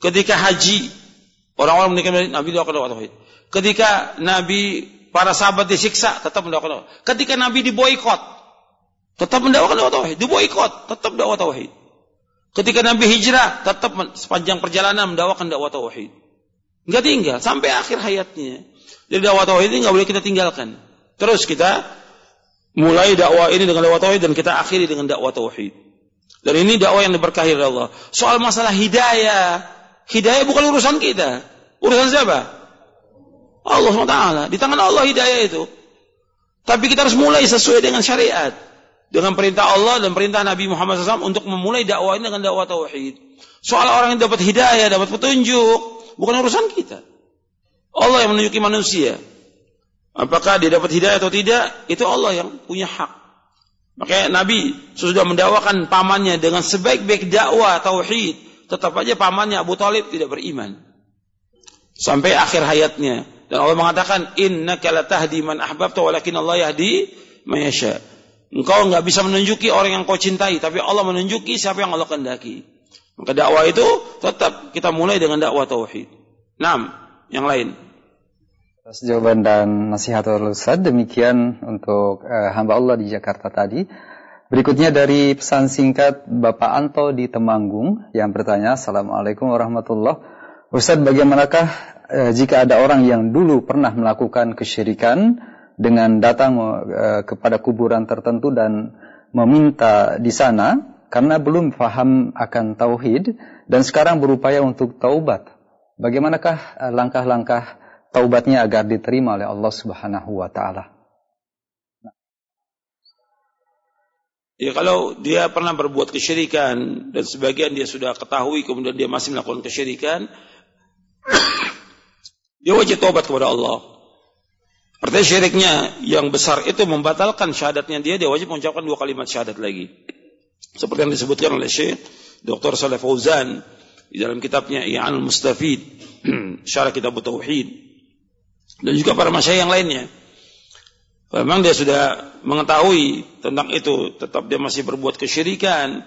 Ketika haji, orang-orang menikah Nabi mendakwakan dakwah tauhid. Ketika Nabi para sahabat disiksa, tetap mendakwakan dakwah. Ketika Nabi diboikot, tetap mendakwakan dakwah tauhid. Diboikot, tetap dakwah tauhid. Ketika Nabi hijrah, tetap sepanjang perjalanan mendakwakan dakwah tauhid. Enggak tinggal sampai akhir hayatnya. Jadi dakwah tauhid ini enggak boleh kita tinggalkan. Terus kita mulai dakwah ini dengan dakwah tauhid dan kita akhiri dengan dakwah tauhid. Dan ini dakwah yang diberkahi oleh Allah. Soal masalah hidayah, hidayah bukan urusan kita. Urusan siapa? Allah SWT. Di tangan Allah hidayah itu. Tapi kita harus mulai sesuai dengan syariat dengan perintah Allah dan perintah Nabi Muhammad SAW untuk memulai dakwah ini dengan dakwah tauhid. Soal orang yang dapat hidayah, dapat petunjuk, bukan urusan kita. Allah yang menunjuki manusia. Apakah dia dapat hidayah atau tidak, itu Allah yang punya hak. Makanya Nabi sudah mendakwakan pamannya dengan sebaik-baik dakwah tauhid, tetap aja pamannya Abu Talib tidak beriman. Sampai akhir hayatnya. Dan Allah mengatakan, Innaka latahdi man ahbabta walakin Allah yahdi mayasya. Engkau nggak bisa menunjuki orang yang kau cintai, tapi Allah menunjuki siapa yang Allah kehendaki. Maka dakwah itu tetap kita mulai dengan dakwah tauhid. Enam, yang lain. Atas jawaban dan nasihat Ustaz, demikian untuk uh, hamba Allah di Jakarta tadi. Berikutnya dari pesan singkat Bapak Anto di Temanggung yang bertanya, Assalamualaikum warahmatullahi Ustaz, bagaimanakah uh, jika ada orang yang dulu pernah melakukan kesyirikan, dengan datang uh, kepada kuburan tertentu dan meminta di sana karena belum paham akan tauhid dan sekarang berupaya untuk taubat. Bagaimanakah uh, langkah-langkah taubatnya agar diterima oleh Allah Subhanahu wa taala? Ya kalau dia pernah berbuat kesyirikan dan sebagian dia sudah ketahui kemudian dia masih melakukan kesyirikan, dia wajib taubat kepada Allah. Artinya syiriknya yang besar itu membatalkan syahadatnya dia, dia wajib mengucapkan dua kalimat syahadat lagi. Seperti yang disebutkan oleh Syekh Dr. Saleh Fauzan di dalam kitabnya I'an Mustafid, syarah kitab Tauhid. Dan juga para masyayikh yang lainnya. Memang dia sudah mengetahui tentang itu, tetap dia masih berbuat kesyirikan,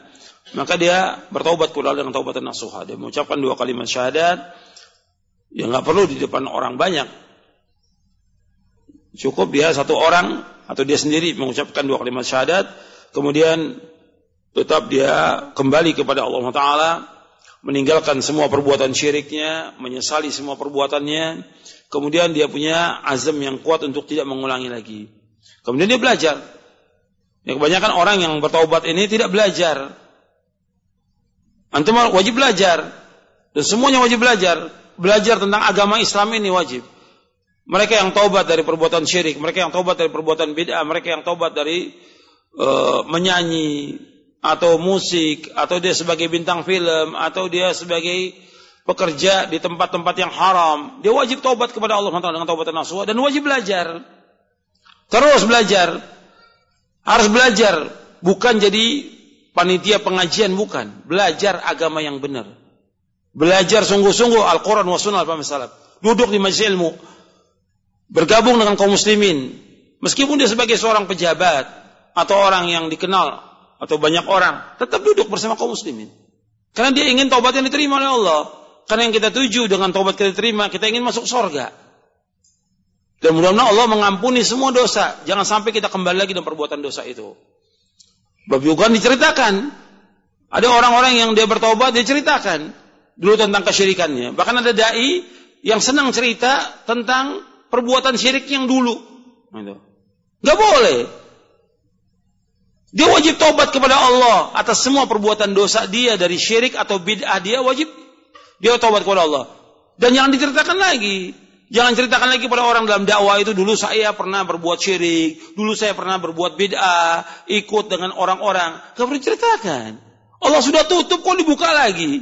maka dia bertaubat kepada dengan taubatan nasuha. Dia mengucapkan dua kalimat syahadat, yang nggak perlu di depan orang banyak, Cukup dia satu orang atau dia sendiri mengucapkan dua kalimat syahadat, kemudian tetap dia kembali kepada Allah Taala, meninggalkan semua perbuatan syiriknya, menyesali semua perbuatannya, kemudian dia punya azam yang kuat untuk tidak mengulangi lagi. Kemudian dia belajar. Ya, kebanyakan orang yang bertaubat ini tidak belajar. Antum wajib belajar. Dan semuanya wajib belajar. Belajar tentang agama Islam ini wajib. Mereka yang taubat dari perbuatan syirik, mereka yang taubat dari perbuatan bid'ah, mereka yang taubat dari uh, menyanyi atau musik atau dia sebagai bintang film atau dia sebagai pekerja di tempat-tempat yang haram, dia wajib taubat kepada Allah dengan taubatan nasuha dan wajib belajar. Terus belajar. Harus belajar, bukan jadi panitia pengajian bukan, belajar agama yang benar. Belajar sungguh-sungguh Al-Qur'an wa sunnah. Duduk di majelis ilmu, bergabung dengan kaum muslimin meskipun dia sebagai seorang pejabat atau orang yang dikenal atau banyak orang tetap duduk bersama kaum muslimin. Karena dia ingin taubat yang diterima oleh Allah. Karena yang kita tuju dengan taubat kita diterima kita ingin masuk surga dan mudah-mudahan Allah mengampuni semua dosa. Jangan sampai kita kembali lagi dalam perbuatan dosa itu. Bab juga diceritakan. Ada orang-orang yang dia bertobat dia ceritakan dulu tentang kesyirikannya. Bahkan ada dai yang senang cerita tentang perbuatan syirik yang dulu. Gitu. Gak boleh. Dia wajib tobat kepada Allah atas semua perbuatan dosa dia dari syirik atau bid'ah dia wajib dia tobat kepada Allah. Dan jangan diceritakan lagi. Jangan ceritakan lagi pada orang dalam dakwah itu dulu saya pernah berbuat syirik, dulu saya pernah berbuat bid'ah, ikut dengan orang-orang. Gak perlu diceritakan. Allah sudah tutup kok dibuka lagi.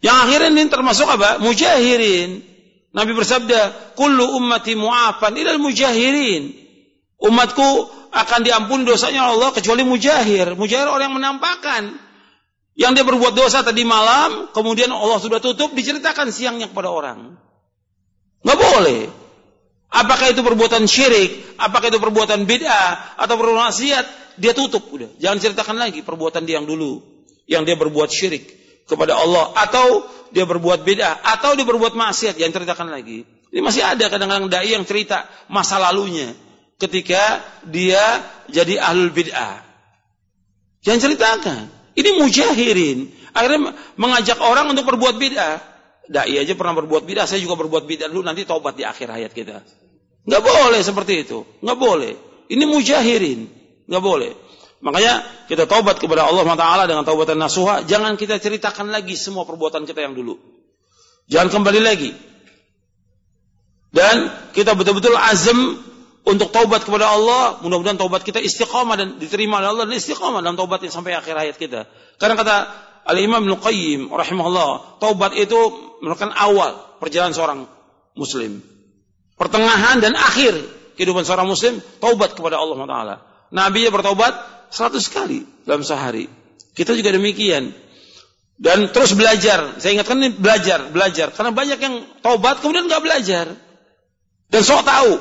Yang akhirnya ini termasuk apa? Mujahirin. Nabi bersabda, "Kullu ummati mu'afan ilal mujahirin." Umatku akan diampuni dosanya Allah kecuali mujahir. Mujahir orang yang menampakkan yang dia berbuat dosa tadi malam, kemudian Allah sudah tutup, diceritakan siangnya kepada orang. Nggak boleh. Apakah itu perbuatan syirik, apakah itu perbuatan bid'ah atau perbuatan maksiat, dia tutup udah. Jangan ceritakan lagi perbuatan dia yang dulu, yang dia berbuat syirik kepada Allah atau dia berbuat bid'ah atau dia berbuat maksiat, jangan ceritakan lagi. Ini masih ada kadang-kadang dai yang cerita masa lalunya ketika dia jadi ahlul bid'ah. Jangan ceritakan. Ini mujahirin. Akhirnya mengajak orang untuk berbuat bid'ah. Dai aja pernah berbuat bid'ah, saya juga berbuat bid'ah dulu nanti taubat di akhir hayat kita. Nggak boleh seperti itu. Nggak boleh. Ini mujahirin. Nggak boleh. Makanya kita taubat kepada Allah Taala dengan taubatan nasuha. Jangan kita ceritakan lagi semua perbuatan kita yang dulu. Jangan kembali lagi. Dan kita betul-betul azam untuk taubat kepada Allah. Mudah-mudahan taubat kita istiqamah dan diterima oleh Allah dan istiqamah dalam taubat yang sampai akhir hayat kita. Karena kata Al-Imam Al-Qayyim rahimahullah, taubat itu merupakan awal perjalanan seorang muslim pertengahan dan akhir kehidupan seorang muslim taubat kepada Allah Taala. Nabi bertaubat seratus kali dalam sehari. Kita juga demikian. Dan terus belajar. Saya ingatkan ini belajar, belajar. Karena banyak yang taubat kemudian nggak belajar. Dan sok tahu.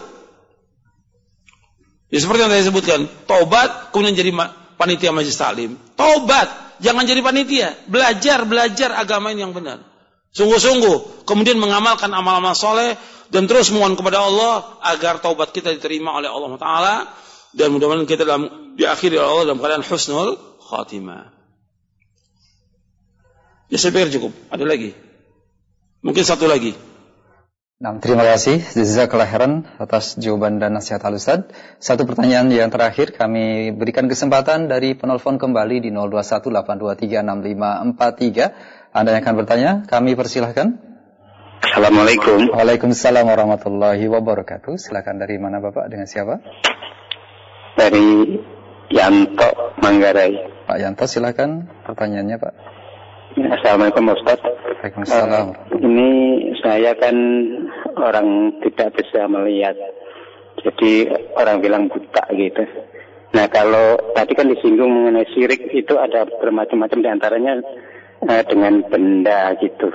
Ya seperti yang saya sebutkan, taubat kemudian jadi panitia majlis taklim. Taubat, jangan jadi panitia. Belajar, belajar agama ini yang benar. Sungguh-sungguh, kemudian mengamalkan amal-amal soleh dan terus mohon kepada Allah agar taubat kita diterima oleh Allah Taala dan mudah-mudahan kita dalam diakhiri oleh Allah dalam keadaan husnul khatimah. Ya saya pikir cukup. Ada lagi? Mungkin satu lagi. Nah, terima kasih Jazakallah khairan atas jawaban dan nasihat Al Ustaz. Satu pertanyaan yang terakhir kami berikan kesempatan dari penelpon kembali di 0218236543. Anda yang akan bertanya, kami persilahkan. Assalamualaikum. Waalaikumsalam warahmatullahi wabarakatuh. Silakan dari mana Bapak? Dengan siapa? Dari Yanto Manggarai. Pak Yanto silakan pertanyaannya Pak. Assalamualaikum Ustaz. Waalaikumsalam. Uh, ini saya kan orang tidak bisa melihat. Jadi orang bilang buta gitu. Nah kalau tadi kan disinggung mengenai syirik itu ada bermacam-macam di antaranya uh, dengan benda gitu.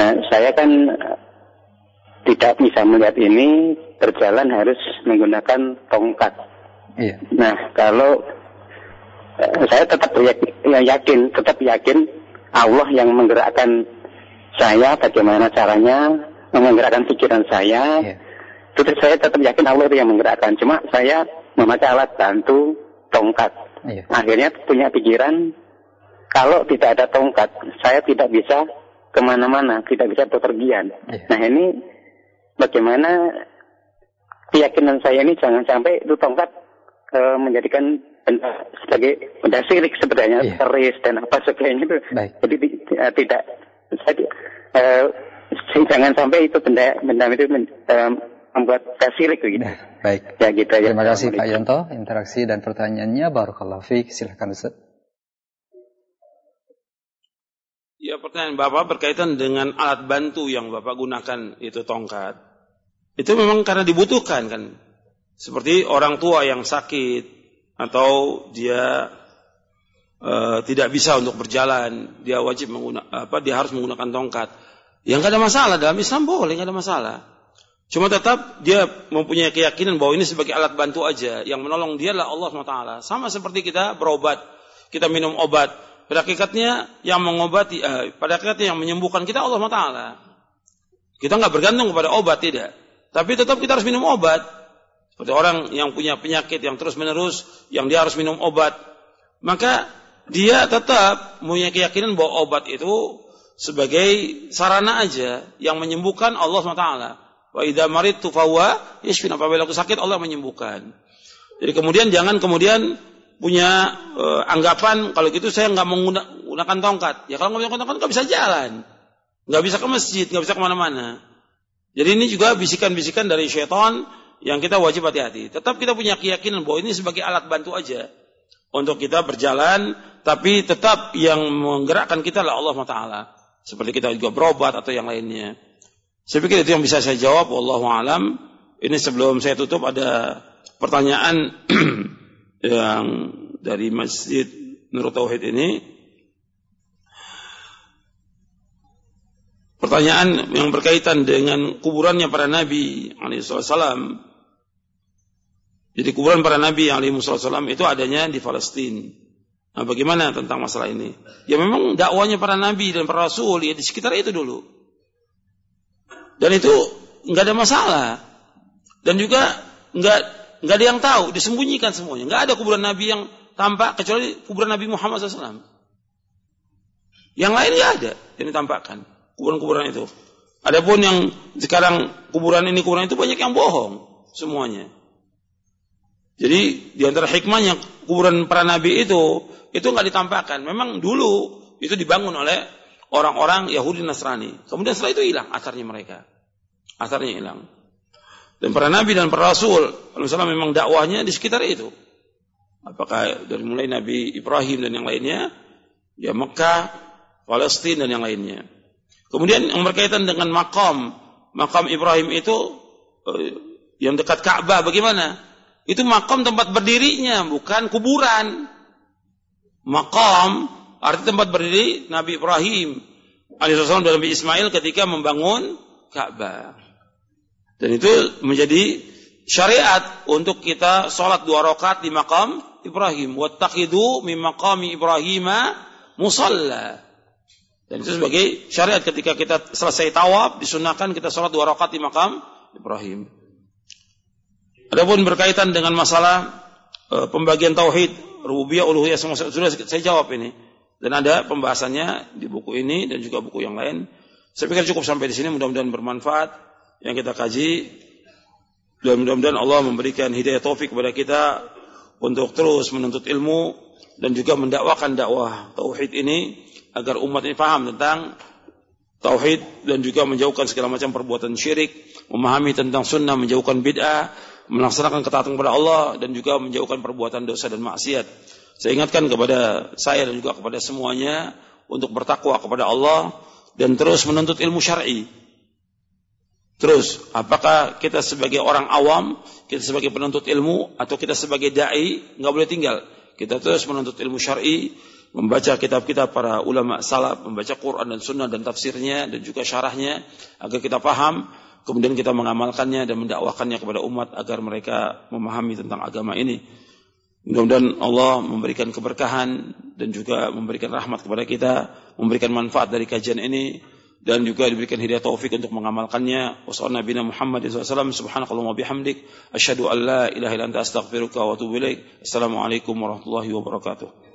Nah, saya kan eh, tidak bisa melihat ini berjalan harus menggunakan tongkat. Iya. Nah, kalau uh, saya tetap yakin, ya, yakin, tetap yakin Allah yang menggerakkan saya, bagaimana caranya menggerakkan pikiran saya. Iya. Terus saya tetap yakin Allah itu yang menggerakkan. Cuma saya memakai alat bantu tongkat. Iya. Akhirnya punya pikiran kalau tidak ada tongkat, saya tidak bisa ke mana-mana, tidak bisa bepergian. Yeah. Nah ini bagaimana keyakinan saya ini jangan sampai itu tongkat e, menjadikan benda sebagai benda sirik sebenarnya yeah. keris dan apa sebagainya itu. Baik. Jadi e, tidak saya, e, jangan sampai itu benda benda itu men, membuat sirik gitu. Nah, baik. Ya gitu ya. Terima kasih Pak Yanto interaksi dan pertanyaannya. Barakallahu fiik. Silahkan Ustaz. Ya pertanyaan Bapak berkaitan dengan alat bantu yang Bapak gunakan itu tongkat. Itu memang karena dibutuhkan kan. Seperti orang tua yang sakit atau dia uh, tidak bisa untuk berjalan, dia wajib menggunakan apa dia harus menggunakan tongkat. Yang nggak ada masalah dalam Islam boleh nggak ada masalah. Cuma tetap dia mempunyai keyakinan bahwa ini sebagai alat bantu aja. Yang menolong dia adalah Allah SWT. Sama seperti kita berobat. Kita minum obat pada hakikatnya yang mengobati, eh, pada hakikatnya yang menyembuhkan kita Allah Taala. Kita nggak bergantung kepada obat tidak, tapi tetap kita harus minum obat. Seperti orang yang punya penyakit yang terus menerus, yang dia harus minum obat, maka dia tetap punya keyakinan bahwa obat itu sebagai sarana aja yang menyembuhkan Allah SWT. Wa idza maridtu fawwa yashfin apabila aku sakit Allah menyembuhkan. Jadi kemudian jangan kemudian punya uh, anggapan kalau gitu saya nggak menggunakan tongkat. Ya kalau nggak menggunakan tongkat nggak bisa jalan, nggak bisa ke masjid, nggak bisa ke mana-mana. Jadi ini juga bisikan-bisikan dari syaitan yang kita wajib hati-hati. Tetap kita punya keyakinan bahwa ini sebagai alat bantu aja untuk kita berjalan, tapi tetap yang menggerakkan kita adalah Allah Taala. Seperti kita juga berobat atau yang lainnya. Saya pikir itu yang bisa saya jawab. Wallahu alam. Ini sebelum saya tutup ada pertanyaan yang dari Masjid Nur Tauhid ini pertanyaan yang berkaitan dengan kuburannya para nabi alaihissalam. Jadi kuburan para nabi alaihissalam itu adanya di Palestina. Nah, bagaimana tentang masalah ini? Ya memang dakwanya para nabi dan para rasul ya di sekitar itu dulu. Dan itu nggak ada masalah. Dan juga nggak nggak ada yang tahu, disembunyikan semuanya. Nggak ada kuburan nabi yang tampak kecuali kuburan Nabi Muhammad SAW. Yang lain nggak ada yang ditampakkan kuburan-kuburan itu. Adapun yang sekarang kuburan ini kuburan itu banyak yang bohong semuanya. Jadi di antara hikmahnya kuburan para nabi itu itu nggak ditampakkan. Memang dulu itu dibangun oleh orang-orang Yahudi Nasrani. Kemudian setelah itu hilang asarnya mereka. Asarnya hilang. Dan para nabi dan para rasul, kalau memang dakwahnya di sekitar itu. Apakah dari mulai Nabi Ibrahim dan yang lainnya, ya Mekah, Palestina dan yang lainnya. Kemudian yang berkaitan dengan makam, makam Ibrahim itu eh, yang dekat Ka'bah bagaimana? Itu makam tempat berdirinya, bukan kuburan. Makam arti tempat berdiri Nabi Ibrahim alaihissalam dan Nabi Ismail ketika membangun Ka'bah. Dan itu menjadi syariat untuk kita sholat dua rakaat di makam Ibrahim. Wattakhidu min maqami Ibrahim musalla. Dan itu sebagai syariat ketika kita selesai tawaf disunahkan kita sholat dua rakaat di makam Ibrahim. Adapun berkaitan dengan masalah e, pembagian tauhid, rububiyah, uluhiyah sudah saya jawab ini. Dan ada pembahasannya di buku ini dan juga buku yang lain. Saya pikir cukup sampai di sini mudah-mudahan bermanfaat yang kita kaji. Dan mudah-mudahan Allah memberikan hidayah taufik kepada kita untuk terus menuntut ilmu dan juga mendakwakan dakwah tauhid ini agar umat ini paham tentang tauhid dan juga menjauhkan segala macam perbuatan syirik, memahami tentang sunnah, menjauhkan bid'ah, melaksanakan ketaatan kepada Allah dan juga menjauhkan perbuatan dosa dan maksiat. Saya ingatkan kepada saya dan juga kepada semuanya untuk bertakwa kepada Allah dan terus menuntut ilmu syar'i. Terus, apakah kita sebagai orang awam, kita sebagai penuntut ilmu, atau kita sebagai dai, nggak boleh tinggal. Kita terus menuntut ilmu syar'i, membaca kitab-kitab para ulama salaf, membaca Quran dan Sunnah dan tafsirnya dan juga syarahnya agar kita paham, kemudian kita mengamalkannya dan mendakwakannya kepada umat agar mereka memahami tentang agama ini. Mudah-mudahan Allah memberikan keberkahan dan juga memberikan rahmat kepada kita, memberikan manfaat dari kajian ini dan juga diberikan hidayah taufik untuk mengamalkannya. Wassalamualaikum. Assalamualaikum warahmatullahi wabarakatuh.